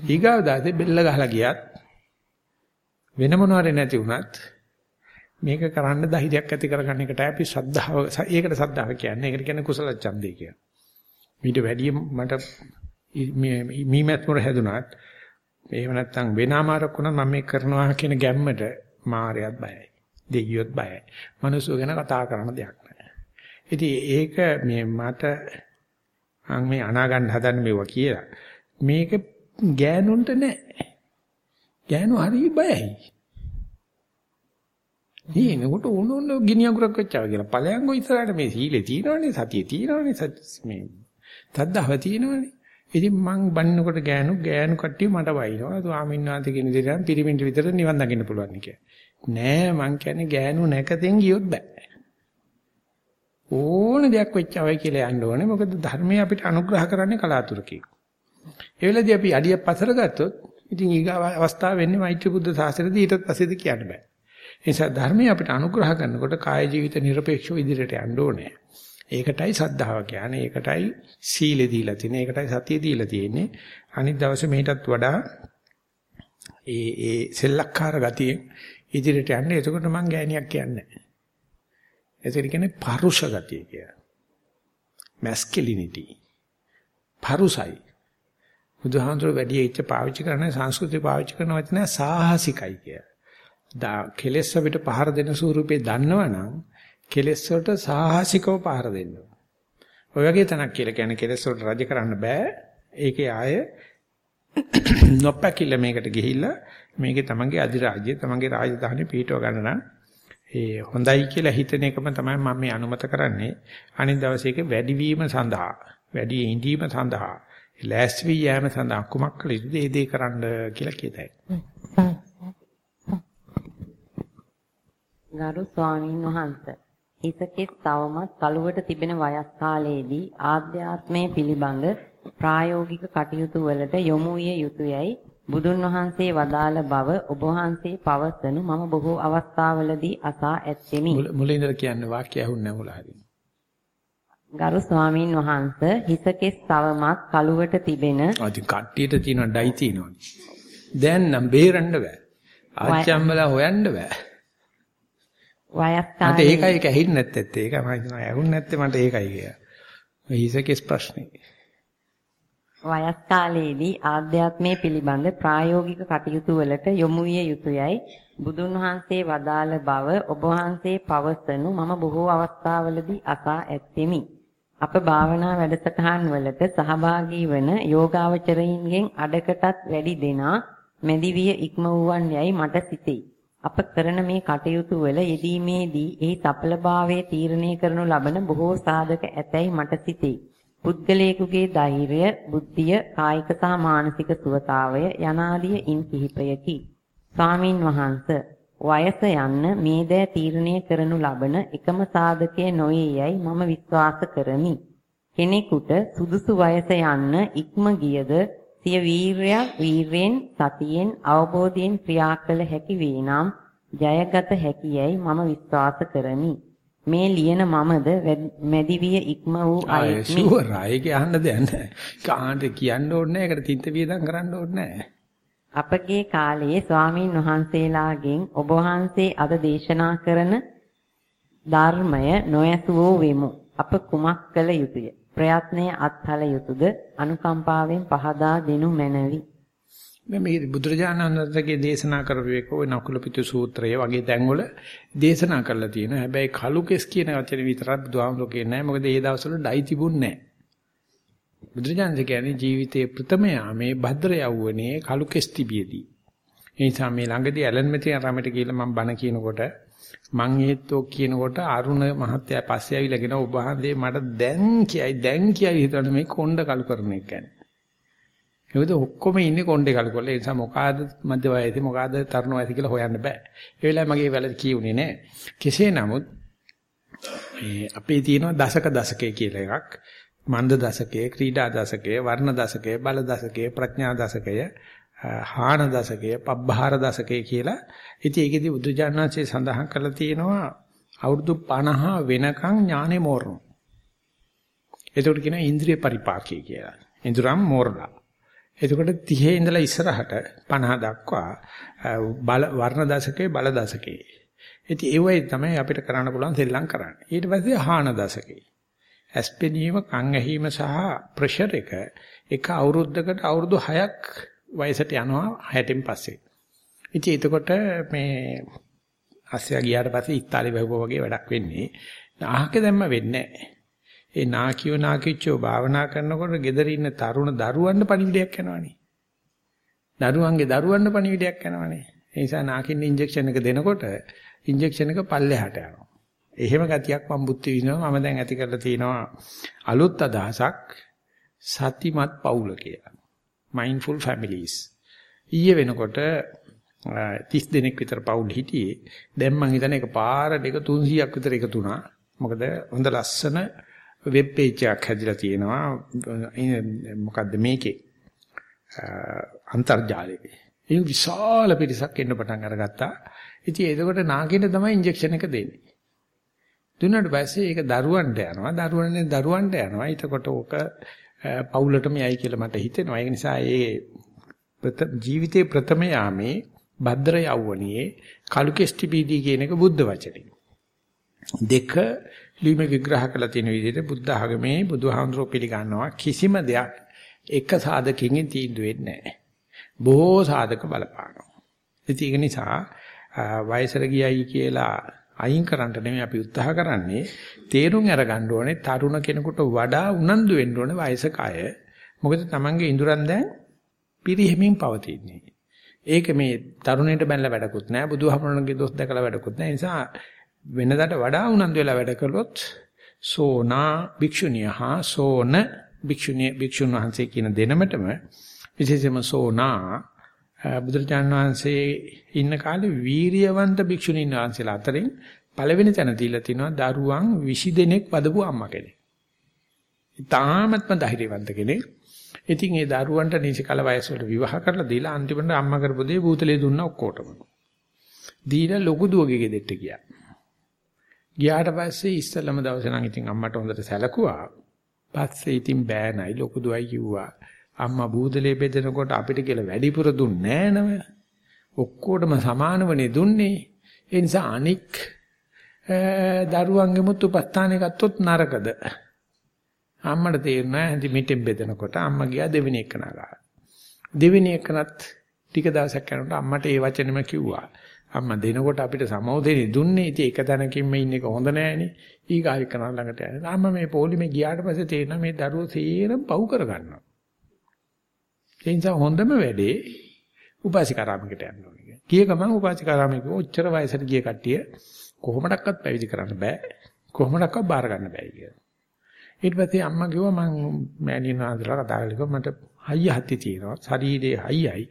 ඊගාව දාසේ බෙල්ල ගහලා ගියත් වෙන මොනවාරි නැති වුණත් මේක කරන්න ධෛර්යයක් ඇති කරගන්න එකට අපි ශ්‍රද්ධාව ඒකට ශ්‍රද්ධාව කියන්නේ. ඒකට කියන්නේ කුසල ඡන්දය කියන්නේ. ඊට වැඩිය මට මීමැත් මොර හැදුනත් එහෙම නැත්නම් වෙනාමාරක් වුණත් මම මේක කරනවා කියන ගැම්මට මායයත් බයයි. දෙයියොත් බයයි. මිනිස්සු ගැන කතා කරන දෙයක් නෑ. ඉතින් ඒක මේ මට මම මේ අනාගන්න හදන්න මේවා කියලා. මේක ගෑනුන්ට නෑ. ගෑනු හරි බයයි. ඊනකොට ඕන ඕන ගිනි අඟුරක් වෙච්චා කියලා. ඵලයන්ගෝ ඉස්සරහට මේ සීලේ තියෙනවනේ සතියේ තියෙනවනේ මේ තද්දාව තියෙනවනේ. ඉතින් මං බන්නකොට ගෑනු ගෑනු කට්ටිය මට වයින්නවා. ස්වාමීන් වහන්සේ කියන විදිහට පිරිමින්ට විතර නිවන් දකින්න පුළුවන් කියලා. නෑ මං කියන්නේ ගෑනු නැකතෙන් ගියොත් බෑ. ඕන දෙයක් වෙච්චවයි කියලා යන්න ඕනේ. මොකද ධර්මයේ අපිට අනුග්‍රහ කරන්නේ කලාතුරකින්. ඒ වෙලාවේදී අපි අඩිය පසර ගත්තොත් ඉතින් ඊගාව අවස්ථාව වෙන්නේ මෛත්‍රී බුද්ධ සාසනයේදී ඊටත් පස්සේද කියන්න බෑ. ඒ නිසා ධර්මයේ අපිට අනුග්‍රහ කරනකොට කාය ජීවිත নিরপেক্ষව ඉදිරියට යන්න ඕනේ. ඒකටයි සද්ධාව කියන්නේ. ඒකටයි සීලෙ දීලා තියෙන්නේ. ඒකටයි සතිය දීලා තියෙන්නේ. අනිත් දවසේ මේකටත් වඩා ඒ ඒ සෙල්ලක්කාර ගතියෙන් ඉදිරියට යන්න. එතකොට මං ගෑණියක් කියන්නේ නැහැ. ඒකට කියන්නේ පරුෂ ගතිය කියලා. masculinity. පරුසයි. බුදුහාමුදුරුවෝ වැඩි ඉච්ච පාවිච්චි කරන සංස්කෘතිය පාවිච්චි කරන වචනය සාහසිකයි කිය. දා කෙලෙස් අපිට පහර දෙන ස්වරූපේ දන්නවනම් කෙලෙස් වලට සාහසිකව පහර දෙන්න. ඔය වගේ තනක් කියලා කියන්නේ කෙලෙස් වලට රජ කරන්න බෑ. ඒකේ ආය නොපැකිල මේකට ගිහිල්ලා මේකේ තමන්ගේ අධිරාජ්‍ය තමන්ගේ රාජධානිය පිටව ගන්න නම් ඒ හොඳයි කියලා හිතන එකම තමයි මම මේ අනුමත කරන්නේ. අනිත් දවසේ ඒක වැඩිවීම සඳහා, වැඩි ඉඳීම සඳහා, ලෑස්ති වී යෑම සඳහා කුමක් කළ යුතුද? ඒ දේ කරන්න කියලා කියතයි. ගරු ස්වාමීන් වහන්සේ හිසකෙත් තවමත් කලුවට තිබෙන වයස් කාලයේදී ආධ්‍යාත්මය පිළිබඳ ප්‍රායෝගික කටයුතු වලට යොමු විය යුතුයයි බුදුන් වහන්සේ වදාළ බව ඔබ වහන්සේ පවසනු මම බොහෝ අවස්ථාවලදී අසා ඇත්තෙමි. මුලින් ඉඳලා කියන්නේ වාක්‍ය ඇහුන්නේ නැහැ මුල. ගරු ස්වාමීන් වහන්ස හිසකෙස් තවමත් කලුවට තිබෙන අද කට්ටියට තියෙන ඩයි තියෙනවා. දැන් නම් බේරන්න බෑ. ආච්චම්මලා හොයන්න බෑ. වයස් කාලේ මට ඒකයි ඒක ඇහින්නේ නැත්තේත් ඒක මම හිතනවා ඇහුන්නේ නැත්තේ මට ඒකයි කියලා. හිසකෙස් ප්‍රශ්නේ. වයස් කාලයේදී ආධ්‍යාත්මයේ පිළිබඳ ප්‍රායෝගික කටයුතු වලට යොමු විය යුතුයයි බුදුන් වහන්සේ වදාළ බව ඔබ වහන්සේ පවසනු මම බොහෝ අවස්ථාවලදී අසා ඇත්තෙමි. අප භාවනා වැඩසටහන් වලට සහභාගී වන යෝගාවචරයින්ගෙන් අඩකටත් වැඩි දෙනා මෙදිවිය ඉක්ම වූවන් යයි මට සිතේ. අප කරන මේ කටයුතු වල යෙදීමේදී එහි සඵලභාවය තීරණය කරනු ලබන බොහෝ සාධක ඇතැයි මට සිතේ. පුද්ගලයෙකුගේ ධෛර්යය, බුද්ධිය, කායික සහ මානසික සුවතාවය යනාදී ඉන් කිහිපයකි. ස්වාමින් වහන්සේ වයස යන්න මේ දෑ තීරණය කරනු ලබන එකම සාධකය නොයේයයි මම විශ්වාස කරමි. කෙනෙකුට සුදුසු වයස යන්න ඉක්ම ගියද සිය වීරය වීරයෙන් සතියෙන් අවබෝධයෙන් ක්‍රියා කළ හැකි වේ නම් ජයගත හැකියයි මම විශ්වාස කරමි. මේ ලියන මමද මැදිවිය ඉක්ම වූ අයෙක් නේ. ෂුවර් ආයේ අහන්න දෙයක් නැහැ. කාන්ට කියන්න ඕනේ නැහැ. ඒකට තින්ත වියදම් කරන්න ඕනේ නැහැ. අපගේ කාලයේ ස්වාමින් වහන්සේලාගෙන් ඔබ වහන්සේ අද දේශනා කරන ධර්මය නොයසුවෝ වෙමු. අප කුමක් කළ යුතුය? ප්‍රයත්නය අත්හල යුතුයද? අනුකම්පාවෙන් පහදා දෙනු මැනවි. මේ බුදුරජාණන් වහන්සේගේ දේශනා කරපු එක ওই නකුලපිතු සූත්‍රය වගේ තැන්වල දේශනා කරලා තියෙනවා. හැබැයි කලු කෙස් කියන වචනේ විතරක් බුදුහාමුදුරුවෝ කියන්නේ නැහැ. මොකද ඒ දවස්වල ඩයි තිබුණේ නැහැ. බුදුරජාණන් කියන්නේ ජීවිතයේ ප්‍රථම යාමේ භද්‍ර යවුවනේ කලු කෙස් තිබියදී. ඒ නිසා මේ ළඟදී ඇලන් මෙතන රමයට කියලා මම බණ කියනකොට මං ඒත්තෝ කියනකොට අරුණ මහත්තයා පස්සේ ඇවිල්ලාගෙන ඔබ වහන්සේ මට දැන් කියයි දැන් කියයි හිතන්න මේ කොණ්ඩ කලු කරන එක ගැන. ඒකද ඔක්කොම ඉන්නේ කොණ්ඩේ කලකොල්ල. ඒ නිසා මොකಾದ මධ්‍ය වයසේ මොකಾದ තරුණ වයසේ කියලා හොයන්න බෑ. ඒ වෙලාවේ මගේ වැරදි කියුනේ නෑ. කෙසේ නමුත් මේ අපේ තියෙනවා දශක දශකයේ කියලා එකක්. මන්ද දශකයේ, ක්‍රීඩා දශකයේ, වර්ණ දශකයේ, බල දශකයේ, ප්‍රඥා දශකයේ, හාන දශකයේ, පබ්බහාර දශකයේ කියලා. ඉතින් ඒකෙදි බුදුජානනාංශයේ සඳහන් කරලා තියෙනවා අවුරුදු 50 වෙනකන් ඥානෙ මෝරනවා. ඒකට කියනවා ඉන්ද්‍රිය පරිපාකය කියලා. ඉන්ද්‍රම් මෝරලා. එතකොට 30 ඉඳලා ඉස්සරහට 50 දක්වා බල වර්ණ දශකයේ බල දශකයේ. ඉතින් ඒ වගේ තමයි අපිට කරන්න පුළුවන් සෙල්ලම් කරන්න. ඊට පස්සේ හාන දශකයේ. ඇස්පෙනීම, කන් ඇහිම සහ ප්‍රෙෂර් එක එක අවුරුද්දකට අවුරුදු 6ක් වයසට යනවා 60න් පස්සේ. ඉතින් එතකොට මේ අස්සයා ගියාට පස්සේ ඉත්තාලි බහුව වගේ වැඩක් වෙන්නේ. ආහක දැම්ම වෙන්නේ නැහැ. ඒ නාකියෝ නාකිච්චෝ භාවනා කරනකොට gedare ඉන්න තරුණ දරුවන්ට පණිවිඩයක් යනවනේ. දරුවන්ගේ දරුවන්ට පණිවිඩයක් යනවනේ. ඒ නිසා නාකින්න ඉන්ජෙක්ෂන් එක දෙනකොට ඉන්ජෙක්ෂන් එක පල්ලෙහාට යනවා. එහෙම ගතියක් මම බුද්ධි විනෝම මම දැන් ඇති කරලා තිනවා අලුත් අදහසක් සතිමත් පවුල කියලා. mindful families. ඊයේ වෙනකොට 30 දෙනෙක් විතර පවුල් හිටියේ. දැන් මම හිතන්නේ එක පාර දෙක 300ක් විතර එකතු වුණා. මොකද හොඳ ලස්සන වෙබ් පේජ් එකක් හැදිලා තියෙනවා. මොකද්ද මේකේ? අන්තර්ජාලයේ ඒ විශාල පිරිසක් එන්න පටන් අරගත්තා. ඉතින් එතකොට නාගින්න තමයි ඉන්ජෙක්ෂන් එක දෙන්නේ. දුන්නාට පස්සේ ඒක දරුවන්ට යනවා. දරුවන්නේ දරුවන්ට යනවා. එතකොට ඕක පවුලටම යයි කියලා මට හිතෙනවා. ඒ නිසා ඒ ජීවිතේ ප්‍රථම යාමේ භද්‍ර යවණියේ කලුකෙස්ටි බීඩි කියන එක බුද්ධ වචනේ. දෙක ලිම විග්‍රහ කළ තියෙන විදිහට බුද්ධ ආගමේ බුදුහාමුදුරුවෝ පිළිගන්නවා කිසිම දෙයක් එක සාධකකින් තීන්දුව වෙන්නේ නැහැ. බොහෝ සාධක බලපානවා. ඉතින් ඒක නිසා වයසට ගියයි කියලා අයින් කරන්න නෙමෙයි අපි උත්සාහ කරන්නේ තේරුම් අරගන්න ඕනේ තරුණ කෙනෙකුට වඩා උනන්දු වෙන්න ඕනේ වයසක අය. මොකද Tamange ඉඳුරන් දැන් පිරිහෙමින් පවතින්නේ. ඒක මේ තරුණයට බැලලා වැඩකුත් නෑ බුදුහමරණගේ දොස් දැකලා වැඩකුත් නෑ. ඒ නිසා වෙනදාට වඩා උනන්දු වෙලා වැඩ කළොත් සෝනා භික්ෂුණිය හා සෝන භික්ෂුණිය භික්ෂුන් වහන්සේ කියන දෙනමතම විශේෂයෙන්ම සෝනා බුදුරජාණන් වහන්සේ ඉන්න කාලේ වීරියවන්ත භික්ෂුණීන් වහන්සේලා අතරින් පළවෙනි තැන දීලා තිනවා දරුවන් 20 දෙනෙක් වදපු අම්මා කෙනෙක්. ඊටාමත්ම ධෛර්යවන්ත කෙනෙක්. ඉතින් ඒ දරුවන්ට නිසි කල වයස වල විවාහ කරලා දීලා අන්තිමට අම්මා කරපු දේ බූතලේ දුන්නා ඔක්කොටම. දීලා ලොකු දුවගේ ගෙදෙට්ට ගියා. ගියාට පස්සේ ඉස්සෙල්ලම දවසේ නම් ඉතින් අම්මට හොඳට සැලකුවා. පස්සේ ඉතින් බෑ නයි ලොකු දුවයි කිව්වා. අම්මා බූදලේ බෙදනකොට අපිට කියලා වැඩිපුර දුන්නේ නෑනම. ඔක්කොටම සමානවනේ දුන්නේ. ඒ නිසා අනික් දරුවන්ගෙමුත් උපස්ථාන ගත්තොත් නරකද? අම්මට තේරුණා ඇඳි මිටෙන් බෙදනකොට අම්මා ගියා දෙවෙනි එකනා ගාව. දෙවෙනි එකනත් ටික දවසක් යනකොට අම්මට ඒ වචනෙම කිව්වා. අම්මා දෙනකොට අපිට සමෝදෙනි දුන්නේ. ඉතින් එක තැනකින් මේ ඉන්න එක හොඳ නෑනේ. ඊගාවික කන ළඟට යනවා. අම්මා මේ පොලිමේ ගියාට පස්සේ තේරෙනවා මේ දරුවෝ සේරම පව් කරගන්නවා. ඒ නිසා හොඳම වැඩේ උපාසිකාරාමයකට යන්න ඕනේ. ගිය ගමන් උපාසිකාරාමයක ඔච්චර වයසට ගිය කට්ටිය කොහොමඩක්වත් පැවිදි කරන්න බෑ. කොහොමඩක්වත් බාර ගන්න බෑ කියලා. ඊට පස්සේ අම්මා කිව්වා මං මෑණියන්වහන්සේලා කතා කළා මට හයිය හත්ති තියෙනවා. ශරීරේ හයියයි.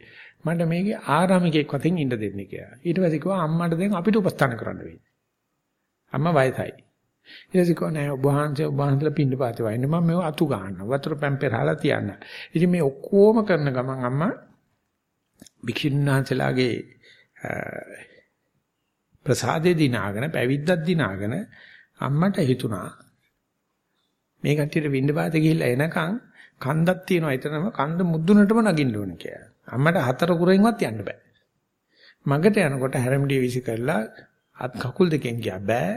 මට මේකේ ආරාමිකෙක් වතින් ඉන්න දෙන්න කියලා. ඊට පස්සේ කිව්වා අම්මට දැන් අපිට උපස්ථාන කරන්න වෙයි. අම්මා වයසයි. ඊට පස්සේ කිව්වා නෑ ඔබ වහන්සේ ඔබ වහන්සේලා පින්න පාතේ වයින්නේ මම මේව අතු ගන්නවා. වතුර පැම් පෙරහලා තියන්න. ඉතින් මේ ඔක්කොම කරන ගමන් අම්මා භික්ෂුන්වහන්සේලාගේ ප්‍රසාදේ දිනාගෙන පැවිද්දක් දිනාගෙන අම්මට හිතුණා මේ කට්ටියට විඳ පාතේ ගිහිල්ලා එනකන් කන්දක් තියෙනවා එතනම කන්ද මුද්දුනටම නගින්න ඕනේ කියලා. අම්මට හතර කුරෙන්වත් යන්න බෑ. මගට යනකොට හැරමිඩිය විසි කරලා අත් කකුල් දෙකෙන් ගියා බෑ.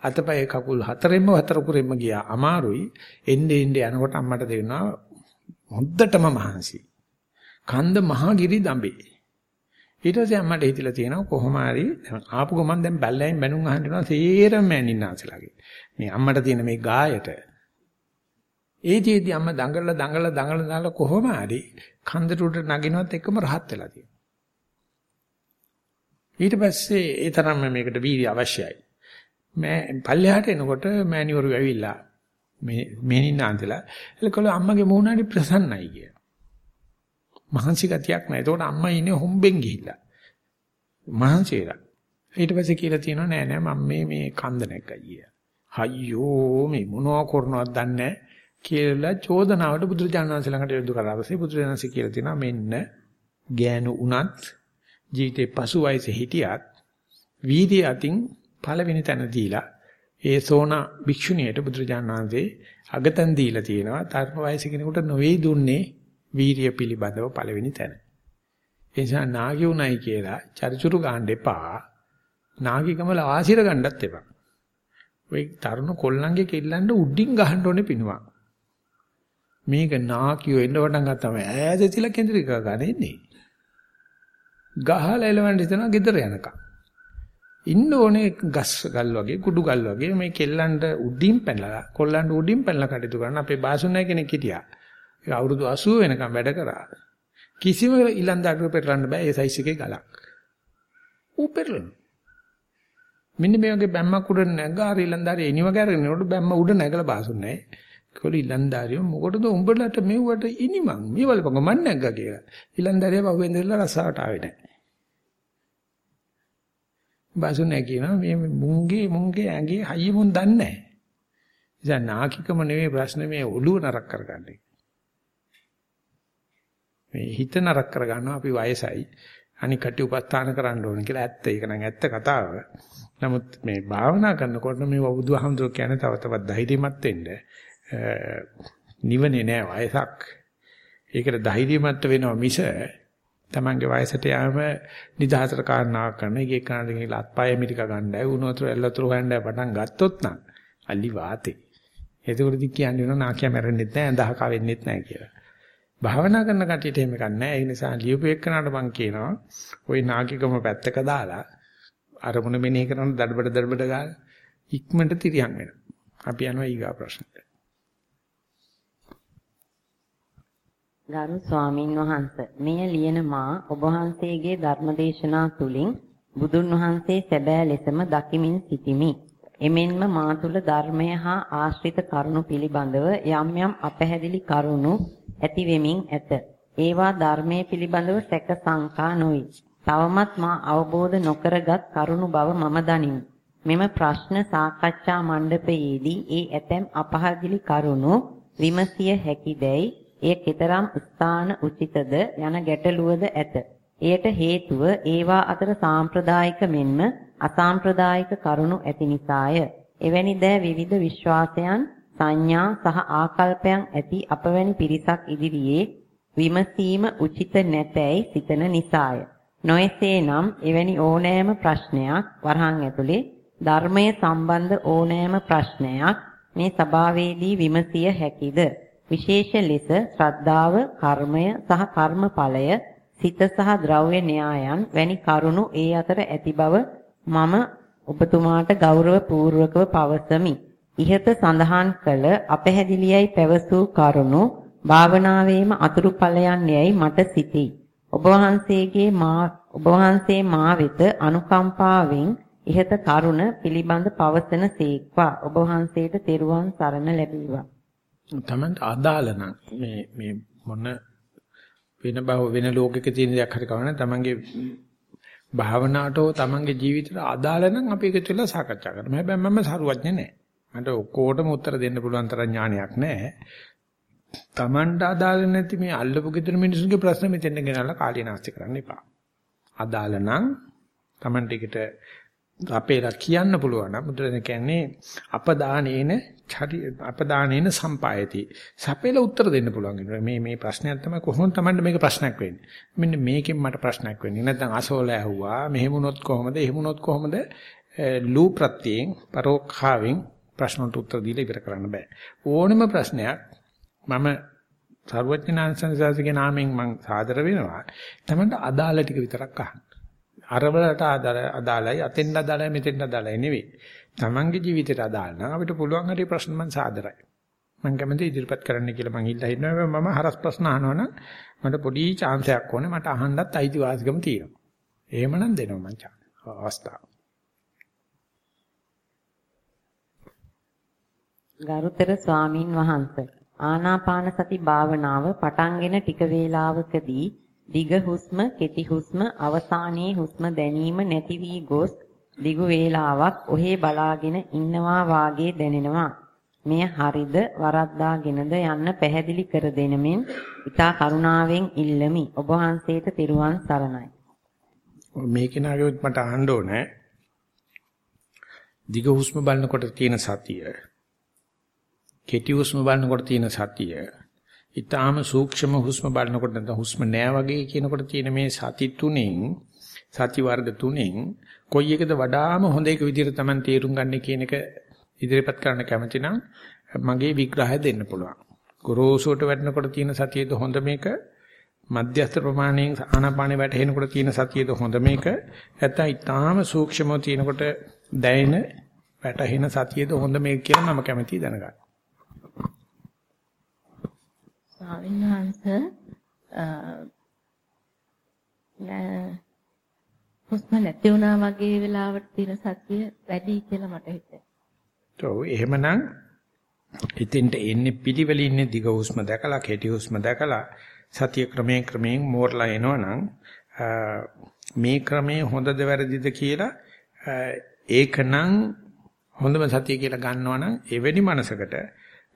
අතපය කකුල් හතරෙන්ම හතර කුරෙන්ම ගියා අමාරුයි. එන්නේ එන්නේ යනකොට අම්මට දෙනවා හොද්දටම මහන්සි. කන්ද මහගිරි දඹේ. ඊට පස්සේ අම්මට හිතලා තියෙනවා කොහොම හරි ආපු ගමන් දැන් බැල්ලෙන් බැනුම් අහන්න යනවා සේරම මෑනින්නාසලාගේ. මේ අම්මට තියෙන මේ ගායට ඒදීදී අම්මා දඟලලා දඟලලා දඟලලා දඟලලා කොහොම හරි කන්දට උඩ නගිනවත් එක්කම රහත් වෙලා තියෙනවා. ඊට පස්සේ ඒ තරම්ම මේකට වීර්ය අවශ්‍යයි. මෑ පල්ලෙහාට එනකොට මෑණිවරු ඇවිල්ලා මේ මෙනින්න අන්තලා එලකල අම්මගේ මූණ හරි ප්‍රසන්නයි කිය. මහන්සි ගතියක් නැහැ. ඒතකොට අම්මා ඉන්නේ හොම්බෙන් ගිහිල්ලා. මහන්සියලා. ඊට පස්සේ කියලා තියෙනවා නෑ නෑ මම මේ මේ කන්ද නැග්ගා කිය. අයියෝ මේ මොනවා කරනවද දන්නේ නැහැ. කියලා චෝදනාවට බුදුරජාණන් වහන්සේ ළඟට යොදු කරා. ඊපස්සේ බුදුරජාණන් වහන්සේ කියලා තියෙනවා මෙන්න ගෑනු උනත් ජීවිතේ පසු වයසේ හිටියත් වීර්ය අතින් පළවෙනි තැන දීලා ඒ සෝනා භික්ෂුණියට බුදුරජාණන් වහන්සේ අගතන් දීලා තියෙනවා. තරුණ වයසේ කෙනෙකුට නොවේ දුන්නේ වීර්ය පිළිබඳව පළවෙනි තැන. ඒ නිසා නාගි උණයි කියලා චරිචුරු ගන්න එපා. නාගිකම ආශිර ගන්නත් එපා. ඔය තරුණ කොල්ලන්ගේ කෙල්ලන්ට උඩින් ගහන්න ඕනේ පිනුවක්. මේක නාකියෝ එන්න පටන් ගත්තම ඈත තියලා කේන්ද්‍රික ගන්න ඉන්නේ. ගහලා එලවන්න හිතනවා ගෙදර යනකම්. ඉන්න ඕනේ ගස් ගල් වගේ කුඩු ගල් වගේ මේ කෙල්ලන්ට උඩින් පැනලා කොල්ලන්ට උඩින් පැනලා කටයුතු කරන අපේ බාසුනාය කෙනෙක් හිටියා. ඒ අවුරුදු 80 වෙනකම් වැඩ කරා. කිසිම ඉලන්දාටුව පෙරලන්න බෑ ඒ සයිස් එකේ ගලක්. ඌ පෙරලන. මෙන්න මේ වගේ බැම්මක් උඩ නැගා අර ඉලන්දාරේ එනිව ගැරගෙන උඩ බැම්ම උඩ නැගලා බාසුනායි. ඒකවල ඉලන්දාරියෝ මොකටද උඹලට මෙව්වට ඉනිමන් මේවල පංග මන් නැග්ගා කියලා. ඉලන්දාරිය පහුවෙන් දෙලා රසාවට ආවේ නැහැ. බසුනේ කියනවා මේ මුංගේ මුංගේ ඇඟේ හයිය මුන් දන්නේ නැහැ. ඉතින් නාකිකම නෙවෙයි ප්‍රශ්නේ මේ ඔළුව නරක කරගන්නේ. මේ හිත නරක කරගන්නවා අපි වයසයි. අනික කටි උපස්ථාන කරන්න ඕන කියලා ඇත්ත. ඒක නම් ඇත්ත කතාව. නමුත් මේ භාවනා කරනකොට මේ බුදුහාමුදුරුවෝ කියන්නේ තව තවත් ධෛර්යමත් වෙන්න. නිවනේ නෑ වයසක්. ඒකට ධෛර්යමත් වෙනවා මිස Tamange වයසට යාම නිදහසට කාරණාවක් කරන එක එක්කනට ගිහලා අත්පය මිටික ගන්නයි උණුතර එල්ලතර හොයන්නයි පටන් ගත්තොත් නම් අලි වාතේ. එතකොටදි කියන්නේ නෝ නාකිය මැරෙන්නෙත් නැහැ අඳහක වෙන්නෙත් නැහැ කියලා. භාවනා කරන කටියට එහෙම ගන්නෑ. ඒ නිසා ලියුපු එක්කනට මම කියනවා ওই නාකිකම පැත්තක දාලා අරමුණ මෙනෙහි කරන දඩබඩ දඩබඩ ගාලා ඉක්මනට තිරියන් වෙනවා. අපි යනවා ඊගා ප්‍රශ්නට. ගරු ස්වාමින් වහන්සේ මෙය ලියන මා ඔබ වහන්සේගේ ධර්මදේශනා තුලින් බුදුන් වහන්සේ සැබෑ ලෙසම දකිමින් සිටිමි. එමෙන්ම මා තුල ධර්මය හා ආශ්‍රිත කරුණු පිළිබඳව යම් යම් අපැහැදිලි කරුණු ඇති වෙමින් ඇත. ඒවා ධර්මයේ පිළිබඳව සැක සංකා නොයි. තවමත් මා අවබෝධ නොකරගත් කරුණු බව මම දනිමි. මෙම ප්‍රශ්න සාකච්ඡා මණ්ඩපයේදී ඒ ඇතැම් අපහදිලි කරුණු විමසිය හැකිදැයි එය කෙතරම් ස්ථාන උචිතද යන ගැටලුවද ඇත. එයට හේතුව ඒවා අතර සාම්ප්‍රදායික මෙන්ම අසාම්ප්‍රදායික කරුණු ඇති නිසාය. එවැනි දෑ විවිධ විශ්වාසයන් සංඥා සහ ආකල්පයන් ඇති අපවැනි පිරිසක් ඉදිරියේ විමසීම උචිත නැතැයි සිතන නිසාය. නොයසේනම් එවැනි ඕනෑම ප්‍රශ්නයක් වරහන් ඇතුලේ ධර්මයේ සම්බන්ධ ඕනෑම ප්‍රශ්නයක් මේ සභාවේදී විමසිය හැකිද? විශේෂ ලෙස ශ්‍රද්ධාව, කර්මය සහ කර්මඵලය, සිත සහ ද්‍රව්‍ය න්‍යායන් වැනි කරුණු ඒ අතර ඇති බව මම ඔබතුමාට ගෞරව පූර්වකව පවසමි. ඉහත සඳහන් කළ අපැහැදිලියයි පැවසූ කරුණු භාවනාවේම අතුරු ඵලයන් යයි මට සිතේ. ඔබ වහන්සේගේ මා ඔබ වහන්සේ මා වෙත අනුකම්පාවෙන් ඉහත කරුණ පිළිබඳ පවසන සීක්වා ඔබ වහන්සේට තෙරුවන් සරණ ලැබේවා. තමන්ට අදාළ නම් මේ මේ මොන වෙන බව වෙන ලෝකයක තියෙන දෙයක් හරි කවන්න තමන්ගේ භාවනාවට හෝ තමන්ගේ ජීවිතයට අදාළ නම් අපි එකතු වෙලා සාකච්ඡා කරමු. හැබැයි මම සරුවඥ නෑ. මට ඔක්කොටම උත්තර දෙන්න පුළුවන් තරම් ඥානයක් නෑ. තමන්ට අදාළ නැති මේ අල්ලපු ගෙදර මිනිසුන්ගේ ප්‍රශ්න මෙතෙන් ගෙනල්ලා කාලිය නාස්ති කරන්න එපා. අදාළ නම් තමන්ට එකට අපේලා කියන්න පුළුවන් නම් බුදුරජාණන් කියන්නේ අපදානේන චරි අපදානේන සම්පායති. සපේලා උත්තර දෙන්න පුළුවන් වෙනවා. මේ මේ ප්‍රශ්නයක් තමයි කොහොමද Tamanne මේක ප්‍රශ්නයක් වෙන්නේ. මෙන්න මේකෙන් මට ප්‍රශ්නයක් වෙන්නේ. නැත්නම් අසෝල ඇහුවා. මෙහෙම වුණොත් කොහොමද? එහෙම වුණොත් කොහොමද? ලූ ප්‍රත්‍යයෙන් පරෝක්ෂාවෙන් ප්‍රශ්නට උත්තර දීලා ඉවර කරන්න බෑ. ඕනම ප්‍රශ්නයක් මම සර්වඥාන්සන්සාරගේ නාමයෙන් මම සාදර වෙනවා. Tamanne අදාළ ටික විතරක් අහන්න. අරවලට අදාළයි අතෙන් අදාළයි මෙතෙන් අදාළයි නෙවෙයි. Tamange ජීවිතයට අදාළ නම් අපිට පුළුවන් හරි ප්‍රශ්න මං සාදරයි. මං කැමති ඉදිරිපත් කරන්න කියලා මං ඉල්ලා හිටනවා. මම හරස් ප්‍රශ්න අහනවනම් මට පොඩි chance එකක් ඕනේ. මට අහන්නත් අයිතිවාසිකම තියෙනවා. එහෙමනම් දෙනවා මං chance. අවස්ථාව. ගරුතර ස්වාමින් වහන්සේ ආනාපාන සති භාවනාව පටන්ගෙන ටික වේලාවකදී දිග හුස්ම, කෙටි හුස්ම, අවසානයේ හුස්ම දැනීම නැති වී ගොස් දිගු වේලාවක් ඔහේ බලාගෙන ඉන්නවා වාගේ දැනෙනවා. මෙය හරිද වරද්දාගෙනද යන්න පැහැදිලි කර දෙනමින් ඊතා කරුණාවෙන් ඉල්ලමි. ඔබ වහන්සේට තිරුවන් සරණයි. මේ කෙනාගෙත් මට අහන්න ඕනේ. දිග හුස්ම බලනකොට තියෙන සතිය. කෙටි හුස්ම බලනකොට තියෙන සතිය. ඊටාම සූක්ෂම හුස්ම බලනකොට නැත්නම් හුස්ම නෑ වගේ කියනකොට තියෙන මේ සති තුනෙන් සති වර්ග තුනෙන් කොයි එකද වඩාම හොඳ එක විදිහට Taman තේරුම් ගන්න කියන එක ඉදිරිපත් කරන්න කැමති නම් මගේ විග්‍රහය දෙන්න පුළුවන්. ගොරෝසුවට වැටෙනකොට තියෙන සතියේද හොඳ මේක මධ්‍යස්ථ ප්‍රමාණයෙන් ආනාපානෙ වැටෙනකොට තියෙන සතියේද හොඳ මේක නැත්නම් ඊටාම සූක්ෂමව තියෙනකොට දැනෙන වැටෙන සතියේද හොඳ මේක කියලා මම කැමතියි දැනගන්න. ස්වාමීන් වහන්සේ හුස්ම නැති වුණා වගේ වෙලාවට තියෙන සතිය වැඩි කියලා මට හිතෙනවා. ඔව් එහෙමනම් ඉතින්ට එන්නේ පිළිවෙලින් ඉන්නේ දිග හුස්ම දැකලා කෙටි හුස්ම දැකලා සතිය ක්‍රමයෙන් ක්‍රමයෙන් මෝරලා එනවනම් මේ ක්‍රමයේ හොඳද වැරදිද කියලා ඒකනම් හොඳම සතිය කියලා ගන්නවනම් එවැනි මනසකට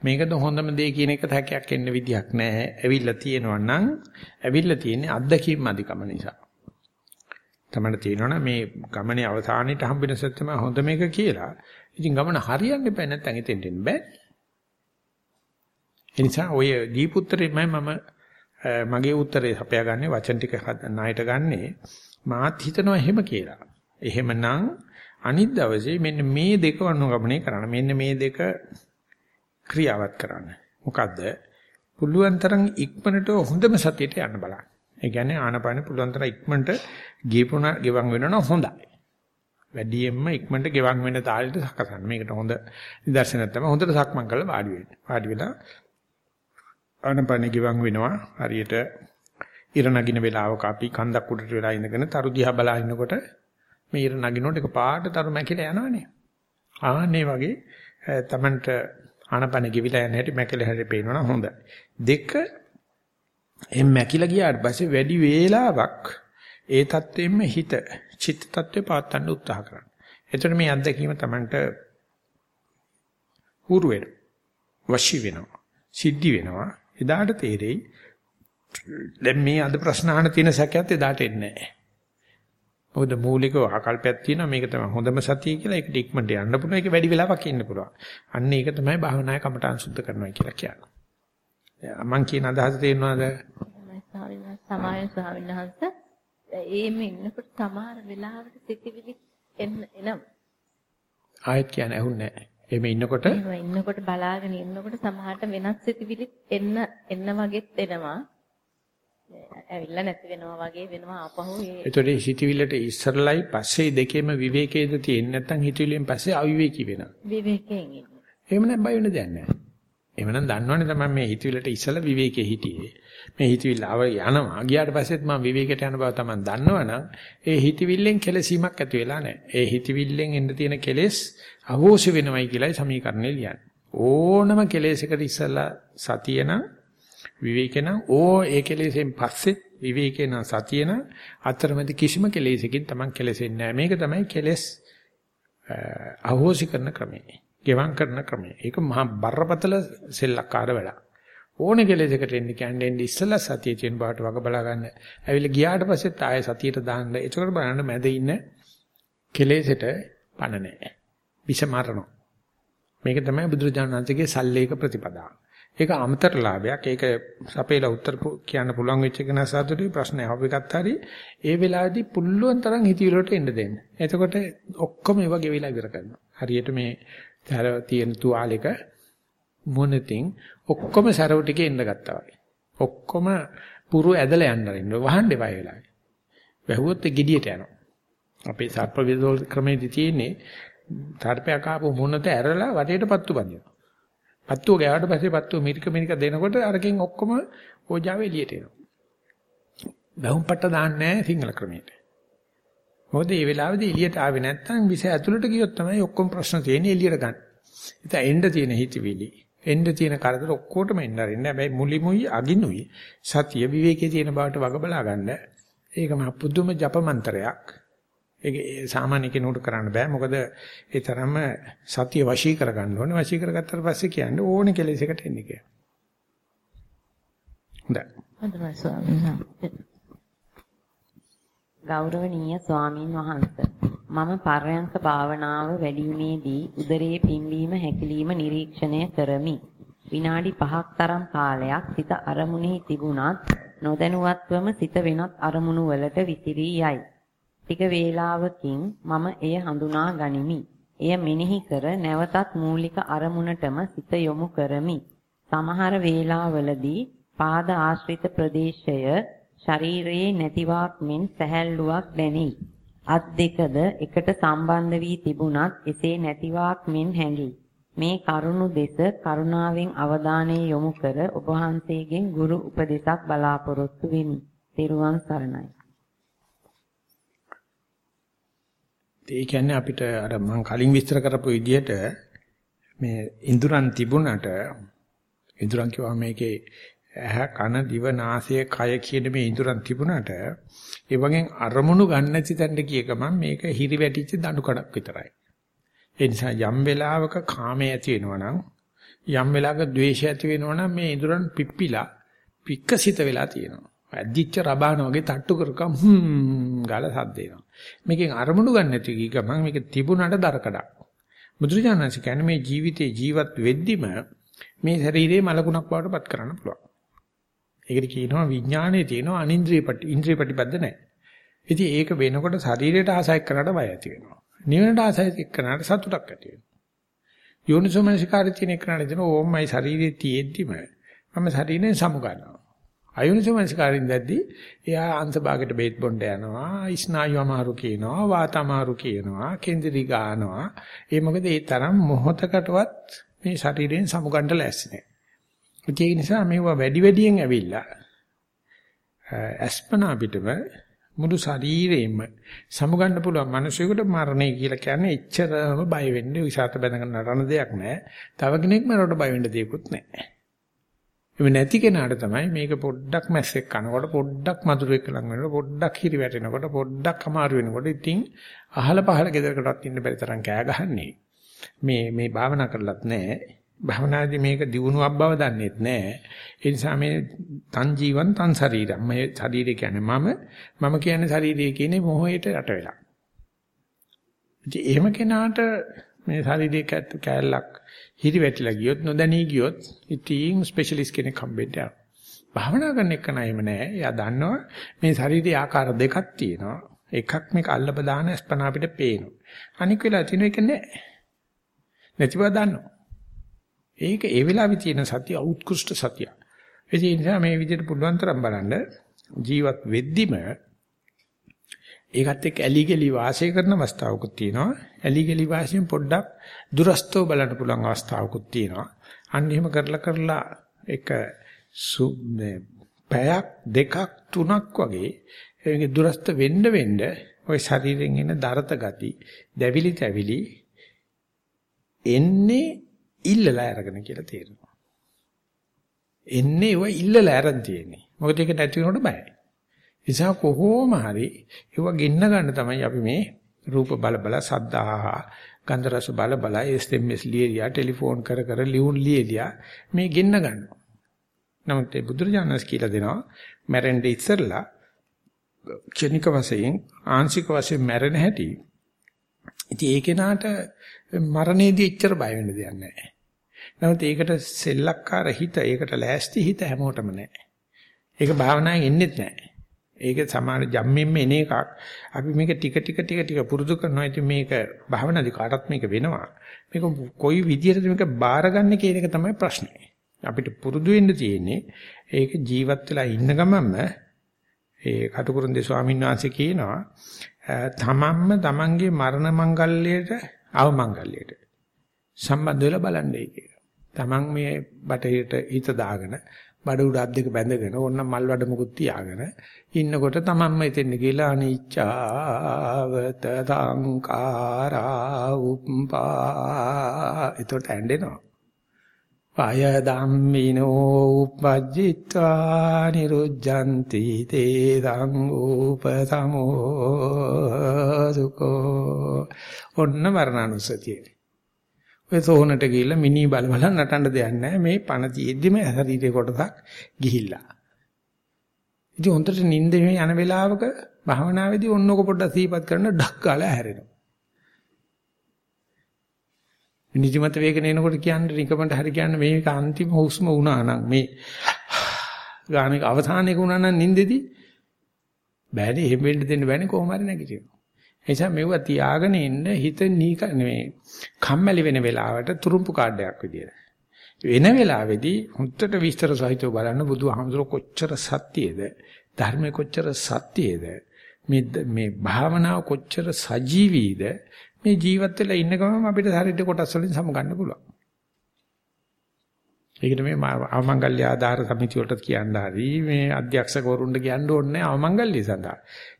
මේකද හොඳම දේ කියන එක තැකයක් එන්න විදියක් නැහැ. ඇවිල්ලා තියෙනවා නම් ඇවිල්ලා තියෙන්නේ අත්දැකීම් අධිකම නිසා. තමයි තියෙනවනේ මේ ගමනේ අවසානයේට හම්බෙන සත්‍යම හොඳ මේක කියලා. ඉතින් ගමන හරියන්නේ බෑ නැත්නම් එතෙන්ට එන්න බෑ. ඒ නිසා ඔය දීපුත්‍රෙමයි මම මගේ උත්තරේ සපයාගන්නේ වචන ටික ණයට ගන්නේ මාත් හිතනවා එහෙම කියලා. එහෙමනම් අනිත් දවසේ මෙන්න මේ දෙක වනුගමනය කරන්න. මෙන්න මේ දෙක ක්‍රියාවත් කරන්න. මොකද්ද? පුළුවන් තරම් ඉක්මනට හොඳම සතියට යන්න බලන්න. ඒ කියන්නේ ආනපාන පුළුවන් තරම් ඉක්මනට ගියපුණ ගෙවන් වෙනවා හොඳයි. වැඩියෙන්ම ඉක්මනට ගෙවන් වෙන තාලෙට සකසන්න. මේකට හොඳ නිදර්ශනයක් තමයි හොඳට සක්මන් කරලා වාඩි වෙන්න. වාඩි වෙලා ආනපාන ගෙවන් වෙනවා. හරියට ඉර නගින වෙලාවක අපි කන්දක් උඩට වෙලා ඉඳගෙන තරු දිහා බලා ඉන්නකොට මේ ඉර නගිනකොට එක පාට තරු මැකිලා යනවනේ. ආන්නේ වගේ තමන්ට ආනපන ගිවිලා යන හැටි මැකල හැටි පේනවනම් හොඳයි. දෙක එම් මැකිලා ගියාට පස්සේ වැඩි වේලාවක් ඒ தත්වෙම හිත චිත්ත தත්වේ පාත්තන්න උත්සාහ කරන්න. එතකොට මේ අත්දැකීම Tamanට හුරු වෙනවා. වශී වෙනවා. සිද්ධි වෙනවා. එදාට තේරෙයි දැන් මේ අද ප්‍රශ්න අහන තියෙන සැකයත් එදාට එන්නේ නැහැ. මොකද මූලික ආකල්පයක් තියෙනවා මේක තමයි හොඳම සතිය කියලා ඒකට ඉක්මනට යන්න පුළුවන් ඒක වැඩි වෙලාවක් ඉන්න පුළුවන්. අන්න ඒක තමයි භාවනායේ කමඨාන් සුද්ධ කරනවා කියලා කියන්නේ. මම කියන අදහස තේරෙනවද? සමාය ස්වාමීන් වහන්සේ ඒම ඉන්නකොට සමහර වෙලාවට සිතිවිලි එන්න එනම් ආයෙත් කියන්නේ ඇහුන්නේ නැහැ. එහෙම ඉන්නකොට එහෙම ඉන්නකොට බලාගෙන ඉන්නකොට සමහරට වෙනත් සිතිවිලි එන්න එන්න වගේත් එනවා. ඇවිල්ලා නැති වෙනවා වගේ වෙනවා ආපහු ඒ ඒතකොට හිතවිල්ලට ඉස්සරලයි පස්සේ දෙකේම විවේකයේද තියෙන්නේ නැත්නම් හිතවිල්ලෙන් පස්සේ අවිවේකී වෙනවා. විවේකයෙන් ඉන්නේ. එහෙම නැත්නම් බය වෙන්න දෙයක් නැහැ. එහෙමනම් දන්නවනේ තමයි මේ හිතවිල්ලට ඉස්සලා විවේකයේ හිටියේ. මේ හිතවිල්ල ආව යනවා. ගියාට පස්සෙත් මම විවේකයට යන බව තමයි දන්නවනම් ඒ හිතවිල්ලෙන් කෙලසීමක් ඇති වෙලා නැහැ. ඒ හිතවිල්ලෙන් එන්න තියෙන කෙලෙස් අහෝසි වෙනවයි කියලායි සමීකරණේ ලියන්නේ. ඕනම කෙලෙසකට ඉස්සලා සතියන විවේකේන ඕ ඒ කෙලෙසෙන් පස්සේ විවේකේන සතියන අතරමැද කිසිම කෙලෙසකින් Taman කෙලෙසෙන්නේ නැහැ. මේක තමයි කෙලෙස් අහෝසි කරන ක්‍රමය. ගෙවම් කරන ක්‍රමය. ඒක මහා බරපතල සෙල්ලක්කාර වැඩක්. ඕනේ කෙලෙසකට එන්න කියන්නේ එන්න ඉස්සලා සතිය තියෙන බවට වග බලා ගන්න. ඇවිල්ලා ගියාට පස්සෙත් ආයෙ සතියට දාන්න. ඒකකට බලන්න මැද ඉන්න කෙලෙසට පණ නැහැ. විෂ මරණෝ. මේක තමයි බුදුරජාණන් වහන්සේගේ සල්ලේක ප්‍රතිපදාව. ඒක අමතර ලාභයක්. ඒක සපේලා උත්තර කියන්න පුළුවන් වෙච්ච එක නැසතුටි ප්‍රශ්නය අපිකත් හරි ඒ වෙලාවේදී පුල්ලුවන් තරම් හිතවිලි වලට එන්න දෙන්න. එතකොට ඔක්කොම ඒ වගේ වෙලා ඉවර කරනවා. හරියට මේ තර තියෙන තුවාලෙක මොනතින් ඔක්කොම සරව ටිකේ එන්න ගත්තා වගේ. ඔක්කොම පුරු ඇදලා යන්න අරින්න වහන්න එපා වෙලාවේ. වැහුවොත් ඒ gediයට යනවා. අපේ සර්ප විදෝල් ක්‍රමයේදී තියෙන්නේ තරපයක් ආපු මොනත ඇරලා වටේට පත්තු බඳිනවා. පත්තුව ගෑවට පස්සේ පත්තුව මිරික මිරික දෙනකොට අරකින් ඔක්කොම ඕජාව එළියට එනවා. බහුම් පට්ට දාන්නේ සිංහල ක්‍රමයට. මොකද මේ වෙලාවේදී එළියට ආවේ නැත්නම් විස ඇතුළට ගියොත් තමයි ඔක්කොම ප්‍රශ්න තියෙන්නේ එළියට ගන්න. ඉතින් එන්න තියෙන හිතවිලි, එන්න තියෙන කරදර ඔක්කොටම එන්න අරින්න. හැබැයි මුලිමුයි අගිනුයි සතිය විවේකයේ තියෙන බවට වග බලා ගන්න. ඒක මහ පුදුම ජප මන්ත්‍රයක්. ඒක සාමාන්‍ය කෙනෙකුට කරන්න බෑ. මොකද ඒ තරම්ම සතිය වශී කරගන්න ඕනේ. වශී කරගත්තට පස්සේ කියන්නේ ඕනේ කෙලෙසකට එන්නේ කියලා. හොඳයි. හොඳයි ස්වාමීන් වහන්සේ. ගෞරවනීය ස්වාමින් වහන්සේ මම පර්යංක භාවනාව වැඩිීමේදී උදරයේ පිම්වීම හැකිලිම නිරීක්ෂණය කරමි. විනාඩි 5ක් තරම් කාලයක් සිත අරමුණෙහි තිබුණත් නොදැනුවත්වම සිත වෙනත් අරමුණු වලට විසිරී යයි. ටික වේලාවකින් මම එය හඳුනා ගනිමි. එය මෙනෙහි කර නැවතත් මූලික අරමුණටම සිත යොමු කරමි. සමහර වේලාවලදී පාද ආශ්‍රිත ප්‍රදේශය ශරීරයේ නැතිවක් මෙන් සැහැල්ලුවක් දැනේ. අත් දෙකද එකට සම්බන්ධ වී තිබුණත් එසේ නැතිවක් මෙන් හැඟේ. මේ කරුණු දෙස කරුණාවෙන් අවධානය යොමු කර ඔබ වහන්සේගෙන් ගුරු උපදෙසක් බලාපොරොත්තු වෙමි. ත්වන් සරණයි. ඒ කියන්නේ අපිට අර මම කලින් විස්තර කරපු විදිහට මේ ඉඳුරන් තිබුණට ඉඳුරන් කියවා මේකේ ඇහ කන දිව නාසය කය කියන මේ ඉඳුරන් තිබුණට ඒ වගේ අරමුණු ගන්න නැති තැනට ගිය ගමන් මේක හිරි වැටිච්ච දණු කඩක් විතරයි. ඒ නිසා යම් වෙලාවක කාමයේ ඇති වෙනවනම් යම් වෙලාවක ද්වේෂය ඇති වෙනවනම් මේ ඉඳුරන් පිප්පිලා පික්කසිත වෙලා තියෙනවා. ඇද්දිච්ච රබාන වගේ තට්ටු කරකම් හ්ම් ගාලා සද්ද එනවා. මේකෙන් අරමුණු ගන්න නැති කී ගමන් මේක තිබුණාට දරකඩක්. බුදුරජාණන්සේ කියන්නේ මේ ජීවිතේ ජීවත් වෙද්දිම මේ ශරීරයේ මලකුණක් බවට පත් කරන්න පුළුවන්. ඒකට කියනවා විඥානයේ තියෙනවා අනින්ද්‍රිය ප්‍රති ඉන්ද්‍රිය ප්‍රතිබද්ධ නැහැ. ඉතින් ඒක වෙනකොට ශරීරයට ආසයක් කරනට බය ඇති වෙනවා. නිවනට ආසයක් කරනට සතුටක් ඇති වෙනවා. යෝනිසෝමනසිකාරය තියෙන එකනට දෙන ඕම්මයි ශරීරයේ තියෙද්දිම මම ශරීරයෙන් සමු ගන්නවා. අයෝනිසෝමනසිකාරින් දැද්දි එයා අංශභාගයට බේත් බොණ්ඩ යනවා, ස්නායු අමාරු කියනවා, වාත අමාරු කියනවා, කේන්ද්‍රී ගන්නවා. ඒ මොකද ඒ තරම් මොහොතකටවත් මේ ශරීරයෙන් සමු ගන්න ලෑස්ති නැහැ. ඒ නිසා මේවා වැඩි වැඩියෙන් ඇවිල්ලා අස්පනා පිටම මුළු ශරීරෙම සමුගන්න පුළුවන් මිනිසෙකුට මරණය කියලා කියන්නේ එච්චරම බය වෙන්නේ විසాత බැඳගෙන නරන දෙයක් නෑ. තව කෙනෙක් මරවට බය වෙන්න දෙයක්වත් නෑ. එමෙ නැති කෙනාට තමයි මේක පොඩ්ඩක් මැස්සෙක් කනකොට පොඩ්ඩක් මధుරෙක් ලඟ වෙනකොට පොඩ්ඩක් හිරි වැටෙනකොට පොඩ්ඩක් අමාරු වෙනකොට ඉතින් අහල පහල ගෙදරකටවත් ඉන්න බැරි තරම් කෑ ගහන්නේ. මේ මේ භාවනා කරලත් නෑ. භවනාදී මේක දියුණුවක් බව දන්නේත් නැහැ. ඒ නිසා මේ තන් ජීවන් තන් ශරීරම්. මේ ශරීරය කියන්නේ මම මම කියන්නේ ශරීරය කියන්නේ මොහොයට යට වෙලා. ඉතින් එහෙම කෙනාට මේ ශරීරයේ කැලලක් හිරි වැටිලා ගියොත් නොදැනී ගියොත් ඉතින් ස්පෙෂලිස්ට් කෙනෙක් හම්බෙන්න යනවා. භාවනා කරන එක නෑම නෑ. එයා දන්නවා මේ ශරීරයේ ආකාර දෙකක් තියෙනවා. එකක් මේක අල්ලප දාන ස්පනා අපිට පේනවා. අනික වෙලා තියෙන එක නෑ. නැතිව දන්නවා. ඒක ඒ වෙලාවේ තියෙන සතිය උත්කෘෂ්ඨ සතිය. ඒ නිසා මේ විදිහට පුළුවන් තරම් බලන්න ජීවත් වෙද්දිම ඒකත් එක්ක ඇලි ගලි වාසය කරන අවස්ථාවකුත් තියෙනවා. ඇලි ගලි වාසයෙන් පොඩ්ඩක් දුරස්තව බලන්න පුළුවන් අවස්ථාවකුත් තියෙනවා. අන්න එහෙම කරලා කරලා එක පැයක් දෙකක් තුනක් වගේ ඒක දුරස්ත වෙන්න වෙන්න ওই ශරීරයෙන් එන දරත ගති, දැවිලි තැවිලි එන්නේ ඉල්ලලා අරගෙන කියලා තේරෙනවා. එන්නේ ඔය ඉල්ලලා අරන් තියෙන්නේ. මොකද ඒක නැති වෙනකොට බයයි. නිසා කොහොම හරි ඒව ගෙන්න ගන්න තමයි අපි මේ රූප බල බල සද්දා ගන්ධ රස බල බල SMS ලියලියා ටෙලිෆෝන් කර කර ලියුම් ලියලියා මේ ගෙන්න ගන්නවා. නමුත් ඒ බුදුරජාණන්ස් කියලා දෙනවා මැරෙන්න ඉස්සෙල්ලා ක්ෂණික වශයෙන් ආංශික වශයෙන් මැරෙන හැටි. ඉතින් ඒ කෙනාට මරණයේදී එච්චර බය වෙන්න දෙයක් නැහැ. නමුත් ඒකට සෙල්ලක්කාර හිත, ඒකට ලෑස්ති හිත හැමෝටම නැහැ. ඒක භාවනාවෙන් එන්නේත් නැහැ. ඒක සමාන ජම්මින්ම එන එකක්. අපි මේක ටික ටික ටික ටික පුරුදු කරනවා. ඉතින් මේක භාවනාදී කාටත් මේක වෙනවා. මේක කොයි විදිහටද මේක බාරගන්නේ කියන එක තමයි ප්‍රශ්නේ. අපිට පුරුදු වෙන්න තියෙන්නේ ඒක ජීවත් වෙලා ඉන්න ගමන්ම ඒ කටුකුරුන්දේ ස්වාමීන් වහන්සේ කියනවා තමන්ම තමන්ගේ මරණ මංගල්‍යයට අවමංගල්‍යයට සම්බන්ධ වෙලා බලන්නේ කියලා. Taman මේ බටහිරට හිත දාගෙන බඩ උඩ අත් දෙක බැඳගෙන ඕන්න මල් වඩ මුකුත් තියාගෙන ඉන්නකොට Tamanම එතෙන් ගිහලා අනිච්චාවත සංකාරා උප්පා එතකොට ඇඬෙනවා. පය ධම්මිනෝ උපජ්ජිත්වා නිරුජ්ජಂತಿ තේ දං උපසමෝ සුකෝ ඔන්න වර්ණානුසතිය. ඔය සෝනට ගිහිල්ලා මිනි බල බල නටන්න දෙයක් නැහැ. මේ පණ තියෙද්දිම ශරීරේ කොටසක් ගිහිල්ලා. ඉතින් හොන්දට නිින්ද මේ යන වෙලාවක භාවනාවේදී ඔන්නක පොඩ්ඩක් සීපත් කරන ඩක් ගාලා හැරෙනවා. නිදිමත වේගන එනකොට කියන්නේ නිකමට හරි කියන්නේ මේක අන්තිම හුස්ම වුණා නම් මේ ගානක අවසානයක වුණා නම් නිින්දෙදී බෑනේ එහෙම වෙන්න දෙන්න බෑනේ කොහොම හරි නැගිටිනවා. නිසා මෙව තියාගෙන ඉන්න හිත නීක නෙමෙයි කම්මැලි වෙන වෙලාවට තුරුම්පු කාඩයක් විදියට. වෙන වෙලාවේදී හුත්තට විස්තර සහිතව බලන්න බුදුහාමුදුර කොච්චර සත්‍යයේද ධර්මයේ කොච්චර සත්‍යයේද මේ මේ භාවනාව කොච්චර සජීවීද මේ ජීවත් වෙලා ඉන්න ගමන් අපිට ශරීර කොටස් වලින් සමගන්න පුළුවන්. ඒකට මේ අවමංගල්‍ය ආධාර සමිතිය වලට කියන්න හරි මේ අධ්‍යක්ෂකවරුන්ට කියන්න ඕනේ අවමංගල්‍ය සඳහා.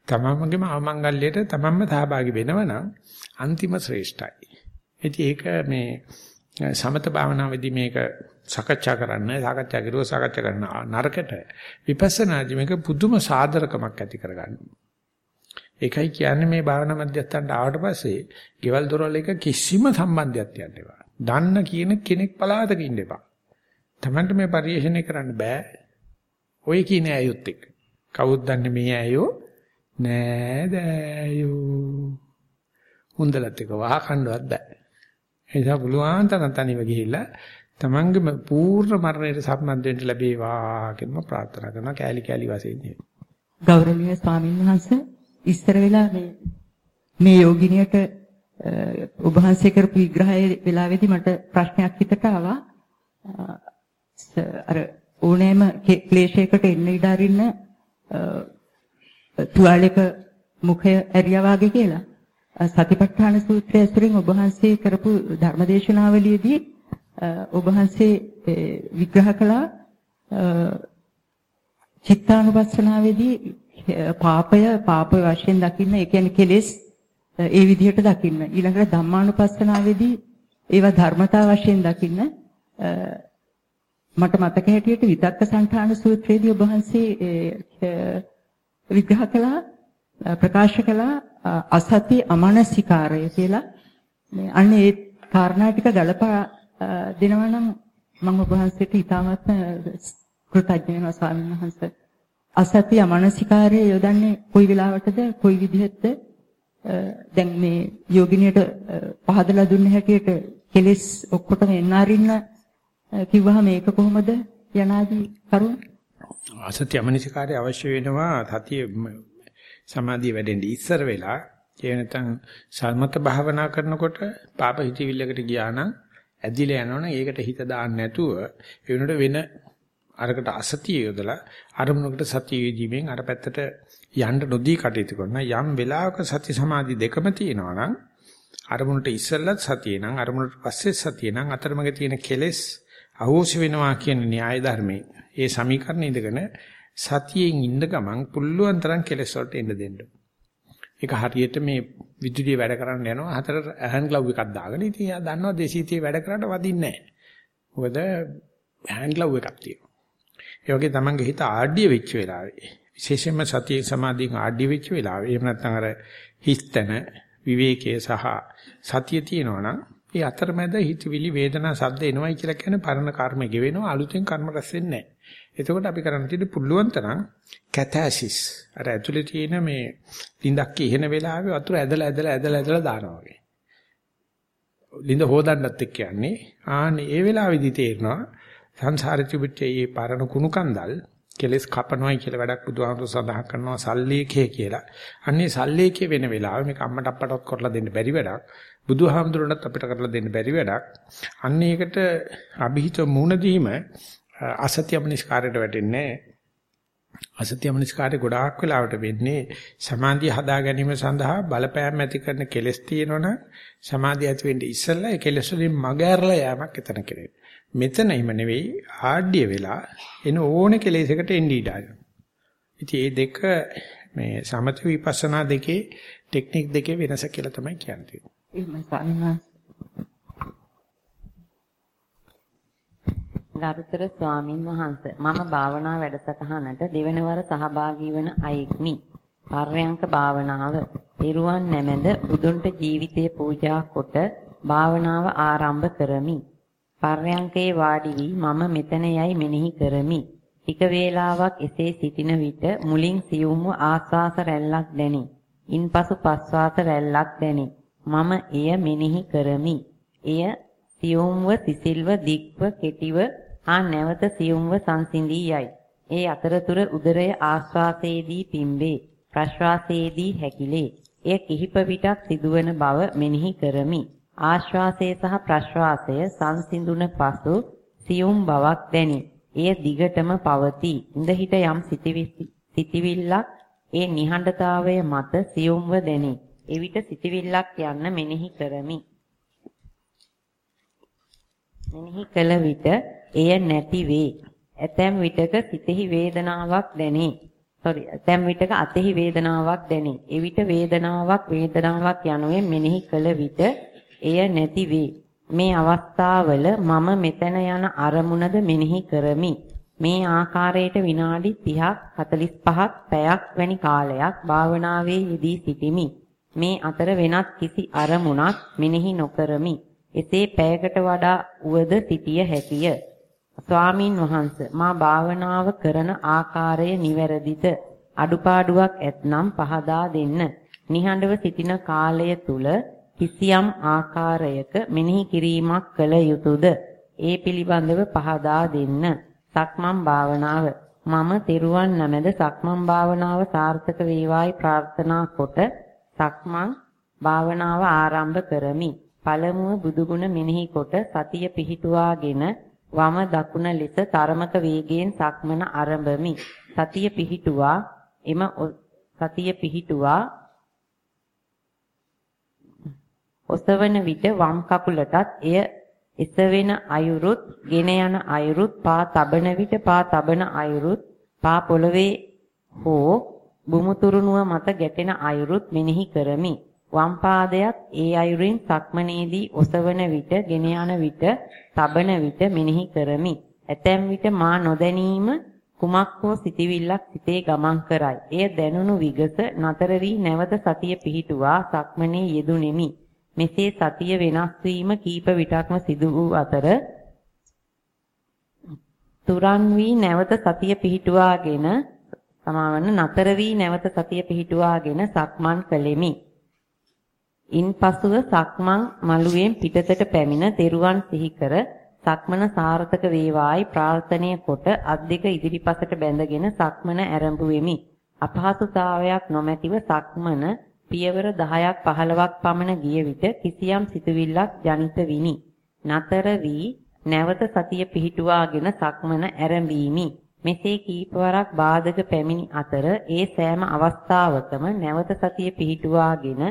තමන්ගේම අවමංගල්‍යයට තමන්ම සහභාගී වෙනවනම් අන්තිම ශ්‍රේෂ්ඨයි. ඉතින් ඒක මේ සමත භාවනාවේදී මේක සාකච්ඡා කරන්න සාකච්ඡා කරුවා සාකච්ඡා කරන නරකට විපස්සනාදී මේක පුදුම සාධරකමක් ඇති කරගන්නවා. ඒකයි කියන්නේ මේ භාවනා මධ්‍යස්ථානට ආවට පස්සේ ගෙවල් දොරවල් එක කිසිම සම්බන්ධයක් තියන්න එපා. දන්න කියන කෙනෙක් පලාතක ඉන්න එපා. Tamanට මේ පරිශ්‍රණය කරන්න බෑ. ඔය කියන ඇයොත් එක්ක. කවුද දන්නේ මේ ඇයෝ? නෑ දෑයෝ. හුඳලත් එක වහකණ්ඩවත් බෑ. ඒ නිසා පුළුවන් තරම් තනිව ගිහිල්ලා තමන්ගේම පූර්ණ මරණයට සම්බන්ධ වෙන්න ලැබේවා කියලා ප්‍රාර්ථනා කරනවා කෑලි කෑලි වශයෙන්. ගෞරවනීය ස්වාමීන් වහන්සේ ඉස්සර වෙලා මේ මේ යෝගිනියට ඔබ වහන්සේ කරපු විග්‍රහයේ වෙලාවේදී මට ප්‍රශ්නයක් හිතට ආවා. අර ඕනෑම ක්ලේශයකට එන්න ඉඩ අරින්න තුවාලයක මුඛය ඇරියා වාගේ කියලා. සතිපට්ඨාන සූත්‍රය ඇසුරින් ඔබ වහන්සේ කරපු ධර්මදේශනාවලියේදී ඔබ වහන්සේ විග්‍රහ කළා චිත්තානුපස්සනාවේදී පාපය පාප වශයෙන් දකින්න ඒ කියන්නේ කෙලෙස් ඒ විදිහට දකින්න ඊළඟට ධම්මානුපස්සනාවේදී ඒවා ධර්මතා වශයෙන් දකින්න මට මතක හැටියට විතක්ක සංඨාන සූත්‍රයේදී ඔබ වහන්සේ විග්‍රහ කළා ප්‍රකාශ කළා අසති අමනසිකාරය කියලා මේ අන්න ඒ කාරණා ටික ගලපා දෙනවා නම් මම ඔබ වහන්සේට ඉතාමත් කෘතඥ වෙනවා ස්වාමීන් වහන්සේ. අසති අමනසිකාරය යොදන්නේ කොයි වෙලාවටද? කොයි විදිහටද? දැන් මේ යෝගිනියට පහදලා දුන්න හැටියට කෙලෙස් ඔක්කොටම එන්න අරින්න කිව්වහම මේක කොහොමද යනාදී කරුණ? අසත්‍ය අමනසිකාරය අවශ්‍ය වෙනවා සතිය සමාධිය වැඩෙන්න. ඉස්සර වෙලා ඒ නැත්නම් සල්මත භාවනා කරනකොට පාප හිතවිල්ලකට ගියා නම් ඇදිලා යනවනම් ඒකට හිත දාන්න නැතුව ඒ වෙනකොට වෙන අරකට අසතිය යොදලා අරමුණකට සතිය යෙදීමෙන් අර පැත්තට යන්න නොදී කටයුතු කරන යම් වෙලාවක සති සමාධි දෙකම තියෙනවා නම් අරමුණට ඉස්සෙල්ලත් සතිය නම් අරමුණට පස්සේ සතිය නම් අතරමඟ තියෙන කෙලෙස් අහෝසි වෙනවා කියන න්‍යාය ධර්මයේ ඒ සමීකරණ ඉදගෙන සතියෙන් ඉන්න ගමන් පුල්ලුවන් තරම් කෙලෙස් වලට එන්න දෙන්න. ඒක හරියට මේ විදුලිය වැඩ කරන්න යනවා හතර හෑන්ඩ් ග්ලව් එකක් දාගෙන ඉතින් එයා දන්නවා 230 වැඩ කරාට වදින්නේ නැහැ. මොකද හෑන්ඩ් ග්ලව් එකක් තියෙනවා. ඒ වගේ තමන්ගේ හිත ආඩ්‍ය වෙච්ච වෙලාවේ. විශේෂයෙන්ම සතිය සමාධියෙන් ආඩ්‍ය වෙච්ච වෙලාවේ. එහෙම නැත්නම් අර හිස්තන විවේකයේ සහ සතිය තියෙනවා නම් ඒ අතරමැද හිතවිලි වේදනා සද්ද එනවයි කියලා කියන්නේ පරණ කර්ම ගෙවෙනවා. අලුතෙන් කර්ම රැස් වෙන්නේ නැහැ. එතකොට අපි කරන්න තියෙන්නේ පුළුවන් තරම් කැතැසිස්. අර ඇතුලේ තියෙන මේ ලිඳක් ඉහෙන වෙලාවේ වතුර ඇදලා ඇදලා ඇදලා ඇදලා දානවා වගේ. ලිඳ හොදන්නත් එක්ක යන්නේ. ආනේ ඒ වෙලාවේදී තේරෙනවා සංසාරේ තිබිච්ච මේ පරණ කුණු කන්දල් කෙලස් කපනවායි කියලා වැඩක් බුදුහාමුදුර සඳහන් කරනවා සල්ලේඛය කියලා. අන්නේ සල්ලේඛය වෙන වෙලාවෙ මේක අම්මට අප්පටවත් කරලා දෙන්න බැරි වැඩක්. බුදුහාමුදුරන්ට අපිට කරලා දෙන්න බැරි වැඩක්. අන්න ඒකට અભිහිත මුණ දීම අසත්‍යමනිස්කාරයට වැටෙන්නේ අසත්‍යමනිස්කාරය ගොඩාක් වෙලාවට වෙන්නේ සමාධිය හදා ගැනීම සඳහා බලපෑම් ඇති කරන කෙලස් තියෙනවනම් සමාධිය ඇති වෙන්නේ ඉස්සෙල්ලා ඒ කෙලස් වලින් මග ඇරලා යෑමක් එතන කෙරේ. මෙතනයිම නෙවෙයි ආඩ්‍ය වෙලා එන ඕන කෙලෙසකට එන්න ඉඩ ඉතින් මේ දෙක මේ සමත විපස්සනා දෙකේ ටෙක්නික් දෙකේ වෙනස කියලා තමයි කියන්නේ. එහෙමයි ස්වාමීන් ගරුතර ස්වාමින් වහන්සේ මම භාවනා වැඩසටහනට දෙවන වර සහභාගී වන අයෙක්මි. පර්යංක භාවනාව පිරුවන් නැමෙද බුදුන්ට ජීවිතය පූජා කොට භාවනාව ආරම්භ කරමි. පර්යංකේ වාඩි වී මම මෙතන යයි මෙනෙහි කරමි. ටික වේලාවක් එසේ සිටින විට මුලින් සියුම්ව ආස්වාස රැල්ලක් දැනේ. ඉන්පසු පස්වාස රැල්ලක් දැනේ. මම එය මෙනෙහි කරමි. එය සියුම්ව සිසිල්ව දික්ව කෙටිව හා නැවත සියුම්ව සංසිඳී යයි. ඒ අතරතුර උදරය ආශ්වාසයේදී පිම්බේ ප්‍රශ්වාසයේදී හැකිලේ. එය කිහිප විටක් සිදුවන බව මෙනෙහි කරමි. ආශ්වාසය සහ ප්‍රශ්වාසය සංසිඳුන පසු සියුම් බවක් දැනේ. එය දිගටම පවතී. ඉඳහිට යම් සිතිවිල්ලක් ඒ නිහඬතාවය මත සියුම්ව දැනේ. එවිට සිතවිල්ලක් යන්න මෙනෙහි කරමි. මෙනෙහි කළ විට එය නැති වේ. ඇතැම් විටක සිතෙහි වේදනාවක් දැනේ. sorry ඇතැම් විටක අතෙහි වේදනාවක් දැනේ. එවිට වේදනාවක් වේදනාවක් යනුවෙන් මෙනෙහි කළ විට එය නැති වේ. මේ අවස්ථාවල මම මෙතන යන අරමුණද මෙනෙහි කරමි. මේ ආකාරයට විනාඩි 30ක් 45ක් පැයක් වැනි කාලයක් භාවනාවේ යෙදී සිටිමි. මේ අතර වෙනත් කිසි අරමුණක් මෙනෙහි නොකරමි. එසේ පැයකට වඩා උවද සිටිය හැකිය. ස්වාමින් වහන්ස මා භාවනාව කරන ආකාරය නිවැරදිද? අඩුපාඩුවක් ඇතනම් පහදා දෙන්න. නිහඬව සිටින කාලය තුල කිසියම් ආකාරයක මෙනෙහි කිරීමක් කළ යුතුයද? ඒ පිළිබඳව පහදා දෙන්න. සක්මන් භාවනාව මම තෙරුවන් නැමෙද සක්මන් භාවනාව සාර්ථක වේවායි ප්‍රාර්ථනා කොට සක්මන් භාවනාව ආරම්භ කරමි. පළමුව බුදුගුණ මෙනෙහි කොට සතිය පිහිටුවාගෙන වම දකුණ ලෙස තරමක වේගයෙන් සක්මන ආරම්භමි. සතිය පිහිටුවා එම සතිය පිහිටුවා ඔසවන විට වම් කකුලටත් එය එසවෙන අයුරුත්, ගෙන යන අයුරුත්, පා තබන විට පා තබන අයුරුත්, පා පොළවේ හෝ බුමුතුරුණුව මත ගැටෙන අයුරුත් මෙනෙහි කරමි. වම් පාදයක් ඒ අයුරින් සක්මනේදී ඔසවන විට, ගෙන යන විට, තබන විට මෙනෙහි කරමි. ඇතැම් විට මා නොදැනීම කුමක් හෝ සිටිවිල්ලක් සිතේ ගමන් කරයි. එය දැනුණු විගස නතර වී නැවත සතිය පිහිටුවා සක්මනේ යෙදුණෙමි. මෙසේ සතිය වෙනස් වීම කීප විටක්ම සිදු වූ අතර තුරන් වී නැවත සතිය පිහිටුවාගෙන සමාවන්න නතර වී නැවත සතිය පිහිටුවාගෙන සක්මන් කළෙමි. ඉන්පසුව සක්මන් මළුවෙන් පිටතට පැමිණ තෙරුවන් සිහි කර සක්මන සාර්ථක වේවායි ප්‍රාර්ථනීය කොට අත් දෙක ඉදිරිපසට බැඳගෙන සක්මන ආරම්භ වෙමි. අපහසුතාවයක් නොමැතිව සක්මන පියවර 10ක් 15ක් පමණ ගිය විට කිසියම් සිතුවිල්ලක් ජනිත විනි. නතර වී නැවත සතිය පිහිටුවාගෙන සක්මන ආරම්භීමි. මෙසේ කීපවරක් බාධක පැමිණි අතර ඒ සෑම අවස්ථාවකම නැවත සතිය පිහිටුවාගෙන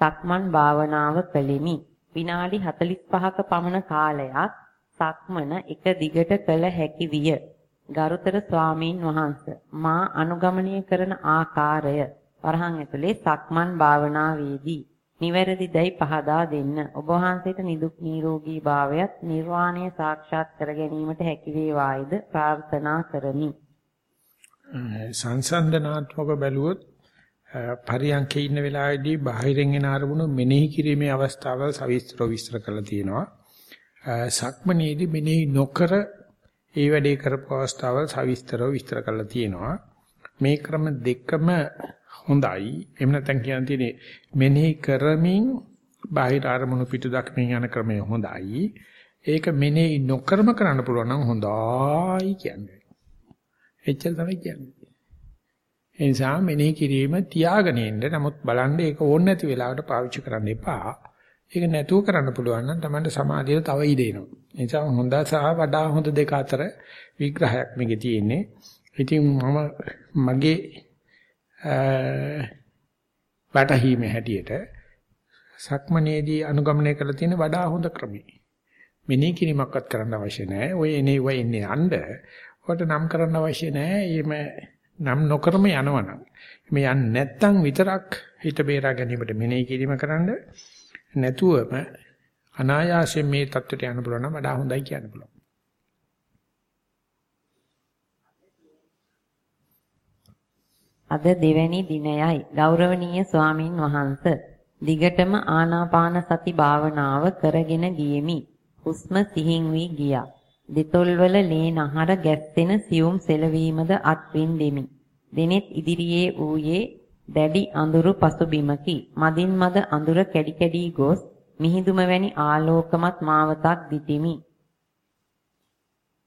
සක්මන් භාවනාව කළෙමි. විනාඩි 45ක පමණ කාලයක් සක්මන එක දිගට කළ හැකි විය. ගරුතර ස්වාමීන් වහන්ස මා අනුගමනය කරන ආකාරය වරහන් ඇතුලේ සක්මන් භාවනාවේදී නිවැරදි දැයි පහදා දෙන්න. ඔබ වහන්සේට නිදුක් නිරෝගී භාවයත් නිර්වාණය සාක්ෂාත් කර ගැනීමට හැකි වේවායිද ප්‍රාර්ථනා කරමි. සංසන්දනාත්මක බැලුවොත් පරියන්කේ ඉන්න වෙලාවේදී බාහිරින් එන අරමුණු මෙනෙහි කිරීමේ අවස්ථාවල් සවිස්තරව විස්තර කරලා තියෙනවා. සක්මනේදී මෙනෙහි නොකර ඒ වැඩේ කරපු අවස්ථාවල් සවිස්තරව විස්තර කරලා තියෙනවා. මේ ක්‍රම දෙකම හොඳයි. එහෙම නැත්නම් කියන්න තියෙන්නේ මෙනෙහි කරමින් බාහිර අරමුණු පිටු දක්මින් යන ක්‍රමය හොඳයි. ඒක මෙනෙහි නොකරම කරන්න පුළුවන් නම් හොඳයි කියන්නේ. එච්චර තමයි කියන්නේ. ඒ නිසා මෙනෙහි කිරීම තියාගෙන ඉන්න. නමුත් බලන්න ඒක ඕනේ නැති වෙලාවට පාවිච්චි කරන්න එපා. ඒක නැතුව කරන්න පුළුවන් නම් Tamanට සමාධිය තව ඉඩ එනවා. ඒ නිසා හොඳ සහ වඩා හොඳ දෙක අතර විග්‍රහයක් මේකේ තියෙන්නේ. ඉතින් මම මගේ වැටහීමේ හැටියට සක්මනේදී අනුගමනය කරලා තියෙන වඩා හොඳ ක්‍රමයි. මෙනෙහි කිරීමක්වත් කරන්න අවශ්‍ය නැහැ. ඔය එනේ ඔය එන්නේ අඬ. ඔකට නම් කරන්න අවශ්‍ය නැහැ. එහෙම නම් නොකරම යනවනම්. මේ යන්නේ නැත්තම් විතරක් හිත බේරා ගැනීමට මෙනෙහි කිරීම කරන්න නැතුවම අනායාසයෙන් මේ தත්ත්වයට යන්න පුළුවන් නම් වඩා හොඳයි කියන්න පුළුවන්. අද දෙවැනි දිනයයි. ගෞරවනීය ස්වාමින් වහන්ස දිගටම ආනාපාන සති භාවනාව කරගෙන ගියෙමි. හුස්ම සිහින් වී ගියා. දෙතොල්වල ලේ නහර ගැස්සෙන සියුම් සෙලවීමද අත්වින් දෙමි දිනෙත් ඉදිරියේ ඌයේ දැඩි අඳුරු පසුබිමකි. මදින් මද අඳුර කැඩි කැඩි ගොස් මිහිඳුම වැනි ආලෝකමත් මාවතක් දිටිමි.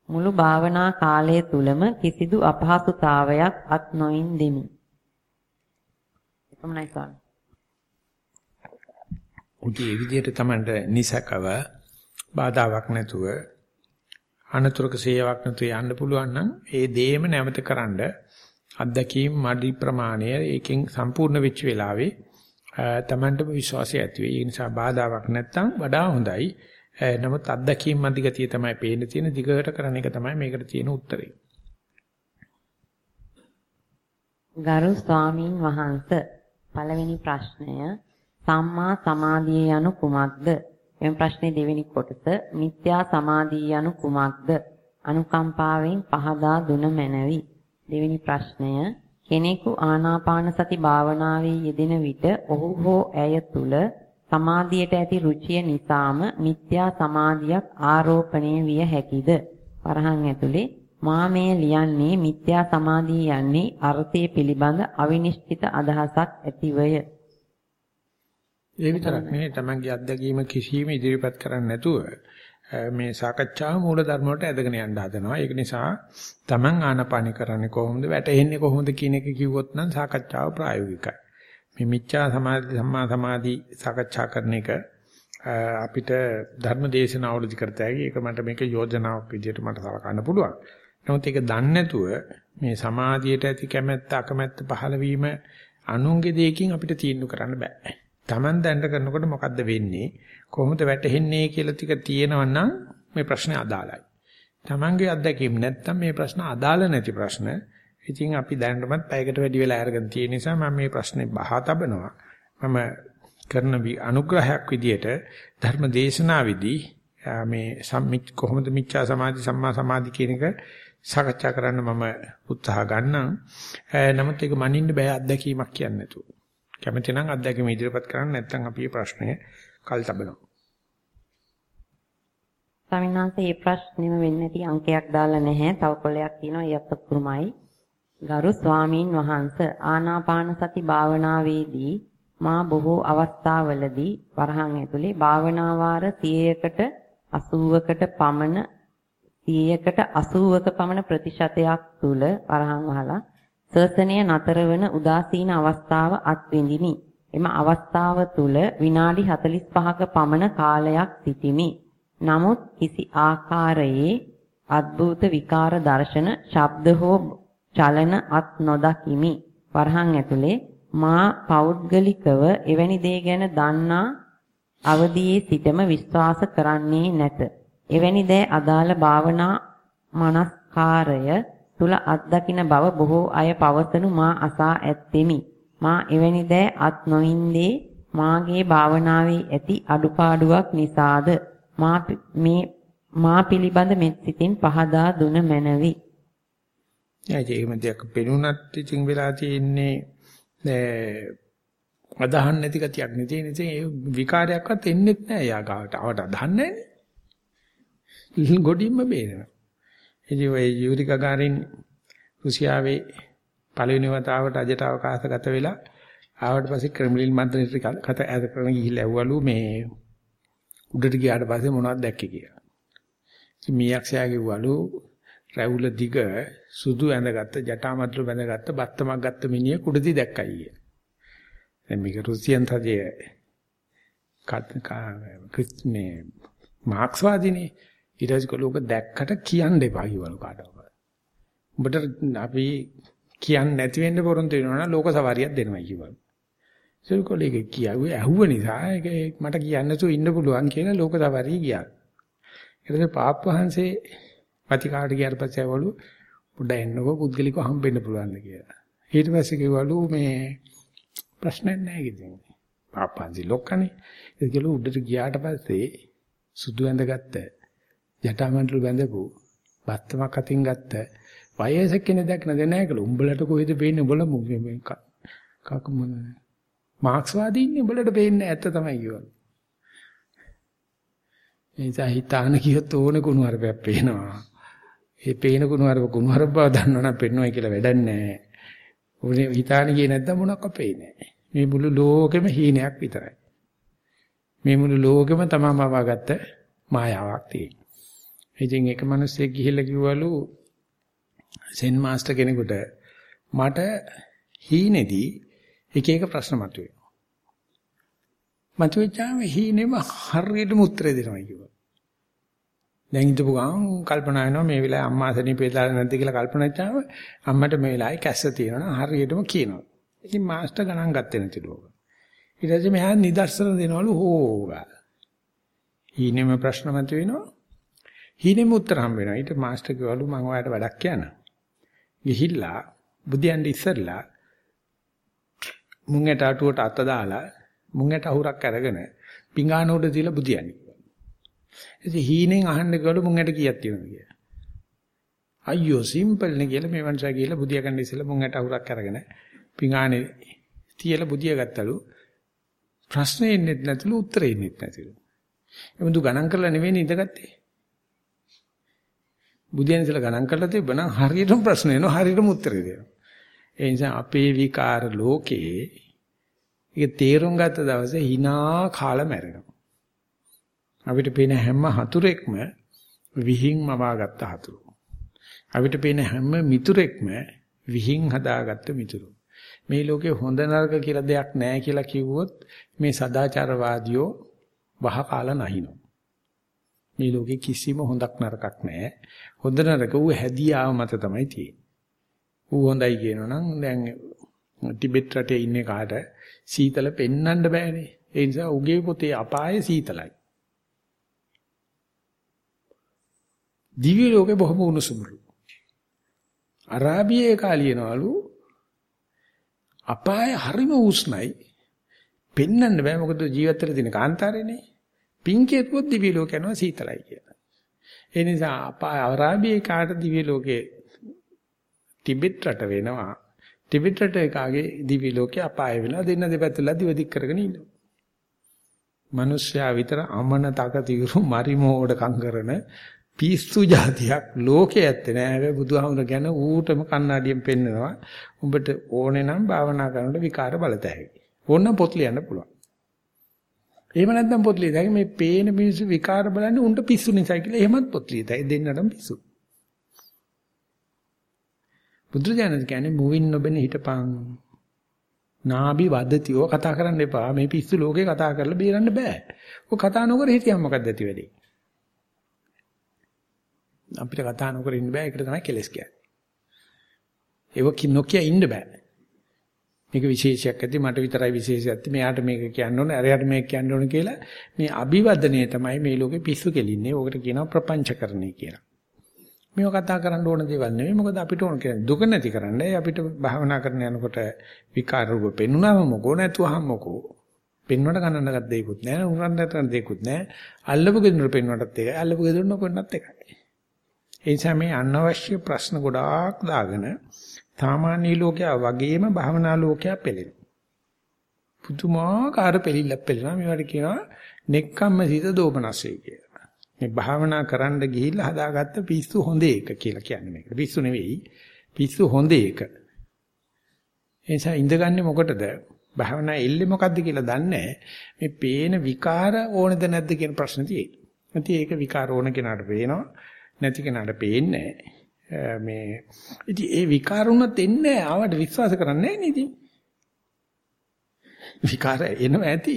මුළු භාවනා කාලය තුලම කිසිදු අපහසුතාවයක් අත් නොයින් දෙමි. එපමණයි. උදී ඒ විදිහට තමයි නිසකව බාධාවක් නැතුව අනතුරුක සේයාවක් නැතුව යන්න පුළුවන් නම් ඒ දේම නැවත කරන්න අත්දැකීම් මඩි ප්‍රමාණය ඒකෙන් සම්පූර්ණ වෙච්ච වෙලාවේ තමන්ටම විශ්වාසය ඇති වෙයි. ඒ නිසා බාධාවක් නැත්තම් වඩා හොඳයි. නමුත් අත්දැකීම් මැදි ගතිය තමයි පේන්න තියෙන දිගට කරන එක තමයි මේකට තියෙන උත්තරේ. ගරු ස්වාමින් වහන්සේ පළවෙනි ප්‍රශ්නය සම්මා සමාධිය යනු කුමක්ද? එම ප්‍රශ්නේ දෙවෙනි කොටස මිත්‍යා සමාධිය යනු කුමක්ද? අනුකම්පාවෙන් පහදා දුන මැනවි. දෙවෙනි ප්‍රශ්නය කෙනෙකු ආනාපාන සති භාවනාවේ යෙදෙන විට ඔහු හෝ ඇය තුල සමාධියට ඇති රුචිය නිසාම මිත්‍යා සමාධියක් ආරෝපණය විය හැකිද? වරහන් ඇතුලේ මා මේ ලියන්නේ මිත්‍යා සමාධිය යන්නේ අර්ථය පිළිබඳ අවිනිශ්චිත අදහසක් ඇතිවය. ඒ විතරක් නෙවෙයි තමන්ගේ අත්දැකීම කිසිම ඉදිරිපත් කරන්නේ නැතුව මේ සාකච්ඡාව මූල ධර්ම වලට ඇදගෙන යන්න හදනවා. ඒක නිසා Taman ආනපාන කරන්නේ කොහොමද වැටෙන්නේ කොහොමද කියන එක කිව්වොත් නම් සාකච්ඡාව ප්‍රායෝගිකයි. මේ මිච්ඡා සමාධි සම්මා සමාධි සාකච්ඡා කරන එක අපිට ධර්ම දේශනාවලදී කරතයි. ඒක මට මේක යෝජනාවක් විදිහට මට සලකන්න පුළුවන්. නමුත් ඒක දන්නේ නැතුව මේ සමාධියට ඇති කැමැත්ත අකමැත්ත පහළ වීම අනුන්ගේ දෙයකින් අපිට තීන්දුව කරන්න බෑ. Taman දැනට කරනකොට මොකද්ද වෙන්නේ? කොහොමද වැටෙන්නේ කියලා ටික තියෙනවනම් මේ ප්‍රශ්නේ අදාළයි. Tamanගේ අත්දැකීම් නැත්තම් මේ ප්‍රශ්න අදාළ නැති ප්‍රශ්න. ඉතින් අපි දැනටමත් පැයකට වැඩි වෙලා අරගෙන තියෙන නිසා මම මේ ප්‍රශ්නේ බහා තබනවා. මම කරන අනුග්‍රහයක් විදියට ධර්ම දේශනාවේදී මේ සම්මිත් කොහොමද මිච්ඡා සමාධි සම්මා සමාධි කියන එක සාකච්ඡා කරන්න මම උත්සාහ ගන්නම්. නමුත් ඒක මනින්න බෑ අත්දැකීමක් කියන්නේ නැතුව. කැමති නම් අත්දැකීම ඉදිරිපත් කරන්න නැත්නම් අපි මේ ප්‍රශ්නය කල් තබනවා. ස්වාමීනාංශ මේ ප්‍රශ්නෙම වෙන්නේ නැති අංකයක් දාලා නැහැ. තව කොලයක් තියෙනවා යත් කුරුමයි. ගරු ස්වාමීන් වහන්ස ආනාපාන සති භාවනාවේදී මා බොහෝ අවස්ථාවලදී වරහන් ඇතුලේ භාවනා වාර 100කට 80කට පමණ 100කට 80ක පමණ ප්‍රතිශතයක් තුල වරහන් වහලා සර්සනය නතර වන උදාසීන අවස්ථාව අත්විඳිමි. එම අවස්ථාව තුල විනාඩි 45ක පමණ කාලයක් සිටිමි. නමුත් කිසි ආකාරයේ අද්භූත විකාර දර්ශන, ශබ්ද හෝ චලන අත් නොදකිමි. වරහන් ඇතුලේ මා පෞද්ගලිකව එවැනි දේ ගැන දන්නා අවදියේ සිටම විශ්වාස කරන්නේ නැත. එවැනි දේ අදාළ භාවනා මනස්කාරය තුල අත්දකින බව බොහෝ අය පවසනු මා අසා ඇත්තෙමි. මා එවැනි දෑ අත් නොවින්දේ මාගේ භාවනාවේ ඇති අඩුපාඩුවක් නිසාද මා මේ මා පිළිබඳ මෙත් සිතින් පහදා දුන මැනවි. එයි එහෙම දෙයක් පෙනුනත් ඉතින් වෙලා තියෙන්නේ අදහන් නැති ගතියක් නේ තියෙන. ඉතින් ඒ විකාරයක්වත් එන්නේත් නැහැ යා ගාවට. අවට අදහන්නේ නැහැ ගොඩින්ම බේරෙනවා. ඉතින් ඔය යූරික ගාරින් රුසියාවේ පළවෙනි වතාවට අජට අවකාශ ගත වෙලා ආවට පස්සේ ක්‍රෙම්ලින් මන්ත්‍රණයට කතා ඇද කරන ගිහිල්ලා ඇව්වලු මේ උඩට ගියාට පස්සේ මොනවද දැක්කේ කියලා. ඉතින් මීයක්ෂයා කිව්වලු රැවුල දිග සුදු ඇඳගත්ත ජටාමත්ලු බැඳගත්ත බත්තමක් ගත්ත මිනිහ කුඩති දැක්කයි කිය. දැන් මේක රුසියන් තජේ කත් මේ මාක්ස්වාදීනේ ඊට පස්සේ ලෝක දැක්කට කියන්න එපා කිව්වලු කාටවත්. උඹට අපි කියන්නේ නැති වෙන්න පොරොන්දු වෙනවා නම් ලෝක සවාරියක් දෙනවා කිව්වලු. සල්කොලේක කියාවේ ඇහුව නිසා ඒක මට කියන්න තු ඉන්න පුළුවන් කියලා ලෝක සවාරිය ගියා. ඊට පස්සේ පාප් වහන්සේ වතිකාට ගියාට පස්සේ ඇවලු පොඩ එන්නකෝ පුද්ගලිකව හම්බෙන්න පුළුවන්ද කියලා. ඊට පස්සේ කිව්වලු මේ ප්‍රශ්නයක් නැහැ කිව්වා. පාප් වහන්සේ ලොක්කනේ. ඒක කිව්වලු උඩට ගියාට පස්සේ සුදු ඇඳගත්ත ජටාමන්ටලු බැඳපු බත්තමක් අතින් ගත්ත වයසක කෙනෙක් දැක්ක නැහැ කියලා. උඹලට කොහෙද පේන්නේ උඹලා මේ කක මොන මාක්ස්වාදී ඉන්නේ උඹලට පේන්නේ ඇත්ත තමයි කියවනේ. එනිසා හිතාන කියොත් ඕනේ කුණුහරුපයක් පේනවා. ඒ පේන කුණුහරුප කුණුහරුප බව දන්නවනම් පෙන්වයි කියලා වැඩක් නැහැ. ඕනේ හිතාන කියේ නැත්නම් මොනක් අපේන්නේ නැහැ. මේ මුළු ලෝකෙම හීනයක් විතරයි. මේ මුළු ලෝකෙම තමම වවාගත්ත මායාවක් තියෙනවා. ඉතින් එක මිනිස්සෙක් ගිහිල්ලා කිව්වලු සෙන් මාස්ටර් කෙනෙකුට මට හීනේදී එක එක ප්‍රශ්න මතුවේ. මතුවෙච්චාම හීනේම හරියටම උත්තර දෙනවා කිව්වා. දැන් ඉඳපු ගමන් කල්පනා වෙනවා මේ වෙලාවේ අම්මා සනීපේලා නැද්ද කියලා කල්පනා කරාම අම්මට මේ වෙලාවේ කැස්ස තියෙනවා හරියටම කියනවා. ඉතින් මාස්ටර් ගණන් ගත්තේ නැතිලු. ඊට පස්සේ මෙහා නිදර්ශන දෙනවලු හෝගා. හීනේම ප්‍රශ්න මතුවෙනවා. හීනේම උත්තර හම්බ වෙනවා. ඊට මාස්ටර් කිව්වලු මම ඔයාලට වැඩක් කියනවා. ගිහිල්ලා බුදියන්ට ඉස්සරලා මුංගට අටුවට අත දාලා මුංගට අහුරක් අරගෙන පිඟාන උඩ තියලා බුදියන්නේ. ඉතින් හීනෙන් අහන්න ගිහලා මුංගට කීයක් තියෙනවද කියලා. අයියෝ සිම්පල් නේ කියලා මේ මනුස්සයා කියලා බුදිය ගන්න ඉස්සෙල්ලා මුංගට අහුරක් අරගෙන පිඟානේ තියලා බුදිය ගත්තලු. ප්‍රශ්නේ එන්නේ නැතිලු උත්තරේ එන්නේ නැතිලු. එමුදු ගණන් කරලා නෙවෙයි ඉඳගත්තේ. බුදියන් ඉතල ගණන් කරලා තිබ්බනම් හරියටම ප්‍රශ්න එනවා හරියටම උත්තරේ දෙනවා. ඒ නිසා අපේ විකාර ලෝකේ ඒක තේරුම් ගත්ත දවසේ hina කාලා මැරෙනවා. අපිට පේන හැම හතුරෙක්ම විහිං මවාගත්ත හතුරු. අපිට පේන හැම මිතුරෙක්ම විහිං හදාගත්ත මිතුරු. මේ ලෝකේ හොඳ නරක කියලා දෙයක් නැහැ කියලා කිව්වොත් මේ සදාචාරවාදියෝ වහ කාලා නැහිනෝ. මේ ලෝකේ කිසිම හොඳක් නරකක් නැහැ. හොඳ නරක ඌ හැදියාව මත තමයි තියෙන්නේ. ඌ හොඳයි කියනවනම් දැන් ටිබෙට් රටේ ඉන්නේ කාට සීතල පෙන්වන්න බෑනේ. ඒ නිසා උගේ පොතේ අපාය සීතලයි. දිව්‍ය ලෝකේ බොහොම උණුසුමුලු. අරාබියේ කාලියනවලු අපාය හරිම උෂ්ණයි. පෙන්වන්න බෑ මොකද ජීවිතවල තියෙන කාන්තාරේනේ. පින්කේතුවත් දිව්‍ය ලෝක යනවා සීතලයි කියලා. ඒ නිසා අපාය අරාබියේ කාට දිව්‍ය ලෝකේ ටිබෙට් රට වෙනවා. ටිබෙට් රට එකාගේ දිව්‍ය ලෝකේ අපාය වෙනවා දෙන්න දෙපැත්තලා දිවදික් කරගෙන ඉන්නවා. මිනිස්සයා විතර අමන තක තිරු මරිමෝඩකම් කරන පිස්සු జాතියක් ලෝකේ ඇත්තේ නෑ. හැබැයි බුදුහාමුදුර ගැන ඌටම කන්නඩියෙන් පෙන්නනවා. උඹට ඕනේ නම් භාවනා කරනකොට විකාර බලතැයි. ඕනනම් පොත් ලියන්න පුළුවන්. එහෙම නැත්නම් පොත් ලියතයි මේ පේන මිනිස්සු විකාර බලන්නේ උන්ට පිස්සු නිසායි කියලා එහෙමත් පොත් ලියතයි දෙන්නටම පිස්සු. බුදුරජාණන් කියන්නේ මුවින් නොබෙන හිටපන්. නාභි වදතිව කතා කරන්න එපා. මේ පිස්සු ලෝකේ කතා කරලා බේරන්න බෑ. ඔය කතා නොකර හිටියම මොකක්ද ඇති වෙන්නේ? අපිට කතා නොකර ඉන්න බෑ. ඒකට තමයි කෙලස් කියන්නේ. ඒක නොකිය ඉන්න බෑ. මේක විශේෂයක් ඇති මට විතරයි විශේෂයක් ඇති. මෙයාට මේක කියන්න ඕනේ අරයාට මේක කියන්න ඕනේ කියලා මේ අභිවදනය තමයි මේ ලෝකේ පිස්සු කෙලින්නේ. ඕකට කියනවා ප්‍රපංචකරණය කියලා. මේව කතා කරන්න ඕන දේවල් නෙවෙයි. මොකද අපිට ඕන කියන්නේ දුක නැති කරන්නයි අපිට භාවනා කරන යනකොට විකාර රූප පෙන්ුණාම මොකෝ නැතුවහම මොකෝ. පෙන්වන්න ගන්නන්න ගත් දෙයක්වත් නැහැ උරන් නැතන දෙයක්වත් නැහැ. අල්ලපු ගෙදර පෙන්වන්නත් එකයි අල්ලපු ගෙදර නොපෙන්නත් එකයි ඒ නිසා මේ අනවශ්‍ය ප්‍රශ්න ගොඩාක් දාගෙන සාමාන්‍ය ලෝකයා වගේම භාවනා ලෝකයා පෙළෙන පුදුමාකාර පෙළිල්ලක් පෙළෙනවා මේවට කියනවා නෙක්කම්ම සිත දෝමනස්සේ කියලා මේ භාවනා කරන්න ගිහිල්ලා හදාගත්ත පිස්සු හොඳ එක කියලා කියන්නේ මේක. පිස්සු නෙවෙයි. පිස්සු හොඳ එක. එනිසා ඉඳගන්නේ මොකටද? භාවනා එල්ලේ මොකද්ද කියලා දන්නේ මේ පේන විකාර ඕනද නැද්ද කියන ප්‍රශ්න තියෙයි. ඉතින් ඒක විකාර ඕන කෙනාට පේනවා. නැති කෙනාට පේන්නේ මේ ඉතින් ඒ විකාර උනත් එන්නේ ආවට විශ්වාස කරන්නේ නැහැ නේද? විකාර එනවා ඇති.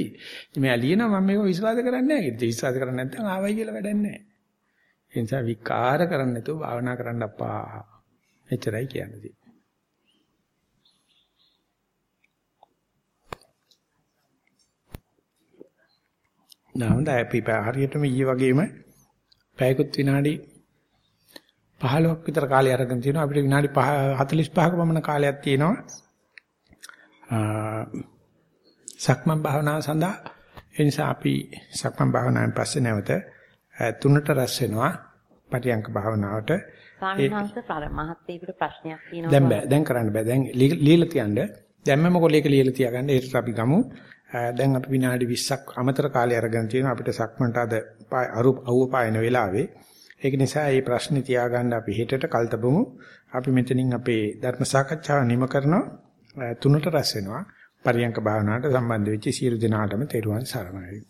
මේ ඇලියනවා මම මේක විශ්වාස කරන්නේ නැහැ. ඒක විශ්වාස කරන්නේ නැත්නම් ආවයි කියලා වැඩක් නැහැ. ඒ නිසා විකාර කරන්නේ නැතුව භාවනා කරන්න අප්පා. එච්චරයි කියන්නේ. නමුත් අපි හරියටම ඊයේ වගේම පැයකුත් විනාඩි 15ක් විතර කාලය අරගෙන තිනවා අපිට විනාඩි 45ක පමණ කාලයක් තියෙනවා. සක්මන් භාවනාව සඳහා. ඒ නිසා අපි සක්මන් භාවනාවෙන් පස්සේ නැවත තුනට රැස් වෙනවා පටියංක භාවනාවට. ස්වාමීන් වහන්සේ මහත්තයෙකුට ප්‍රශ්නයක් තියෙනවා. දැන් බෑ. දැන් කරන්න බෑ. දැන් লীලා තියන්න. දැම්මම කොලේක লীලා තියාගන්න? ඒකට අපි ගමු. දැන් අපි විනාඩි 20ක් අමතර කාලය අරගෙන තියෙනවා. අපිට සක්මන්ට අද අරු අවුව පායන වෙලාවේ ඒක නිසා මේ ප්‍රශ්නේ තියාගන්න අපි හෙටට කල්තබමු. අපි මෙතනින් අපේ ධර්ම සාකච්ඡාව නිම කරනවා. තුනට රැස් වෙනවා. පරියංක භාවනාවට සම්බන්ධ වෙච්ච සියලු දෙනාටම තෙරුවන් සරණයි.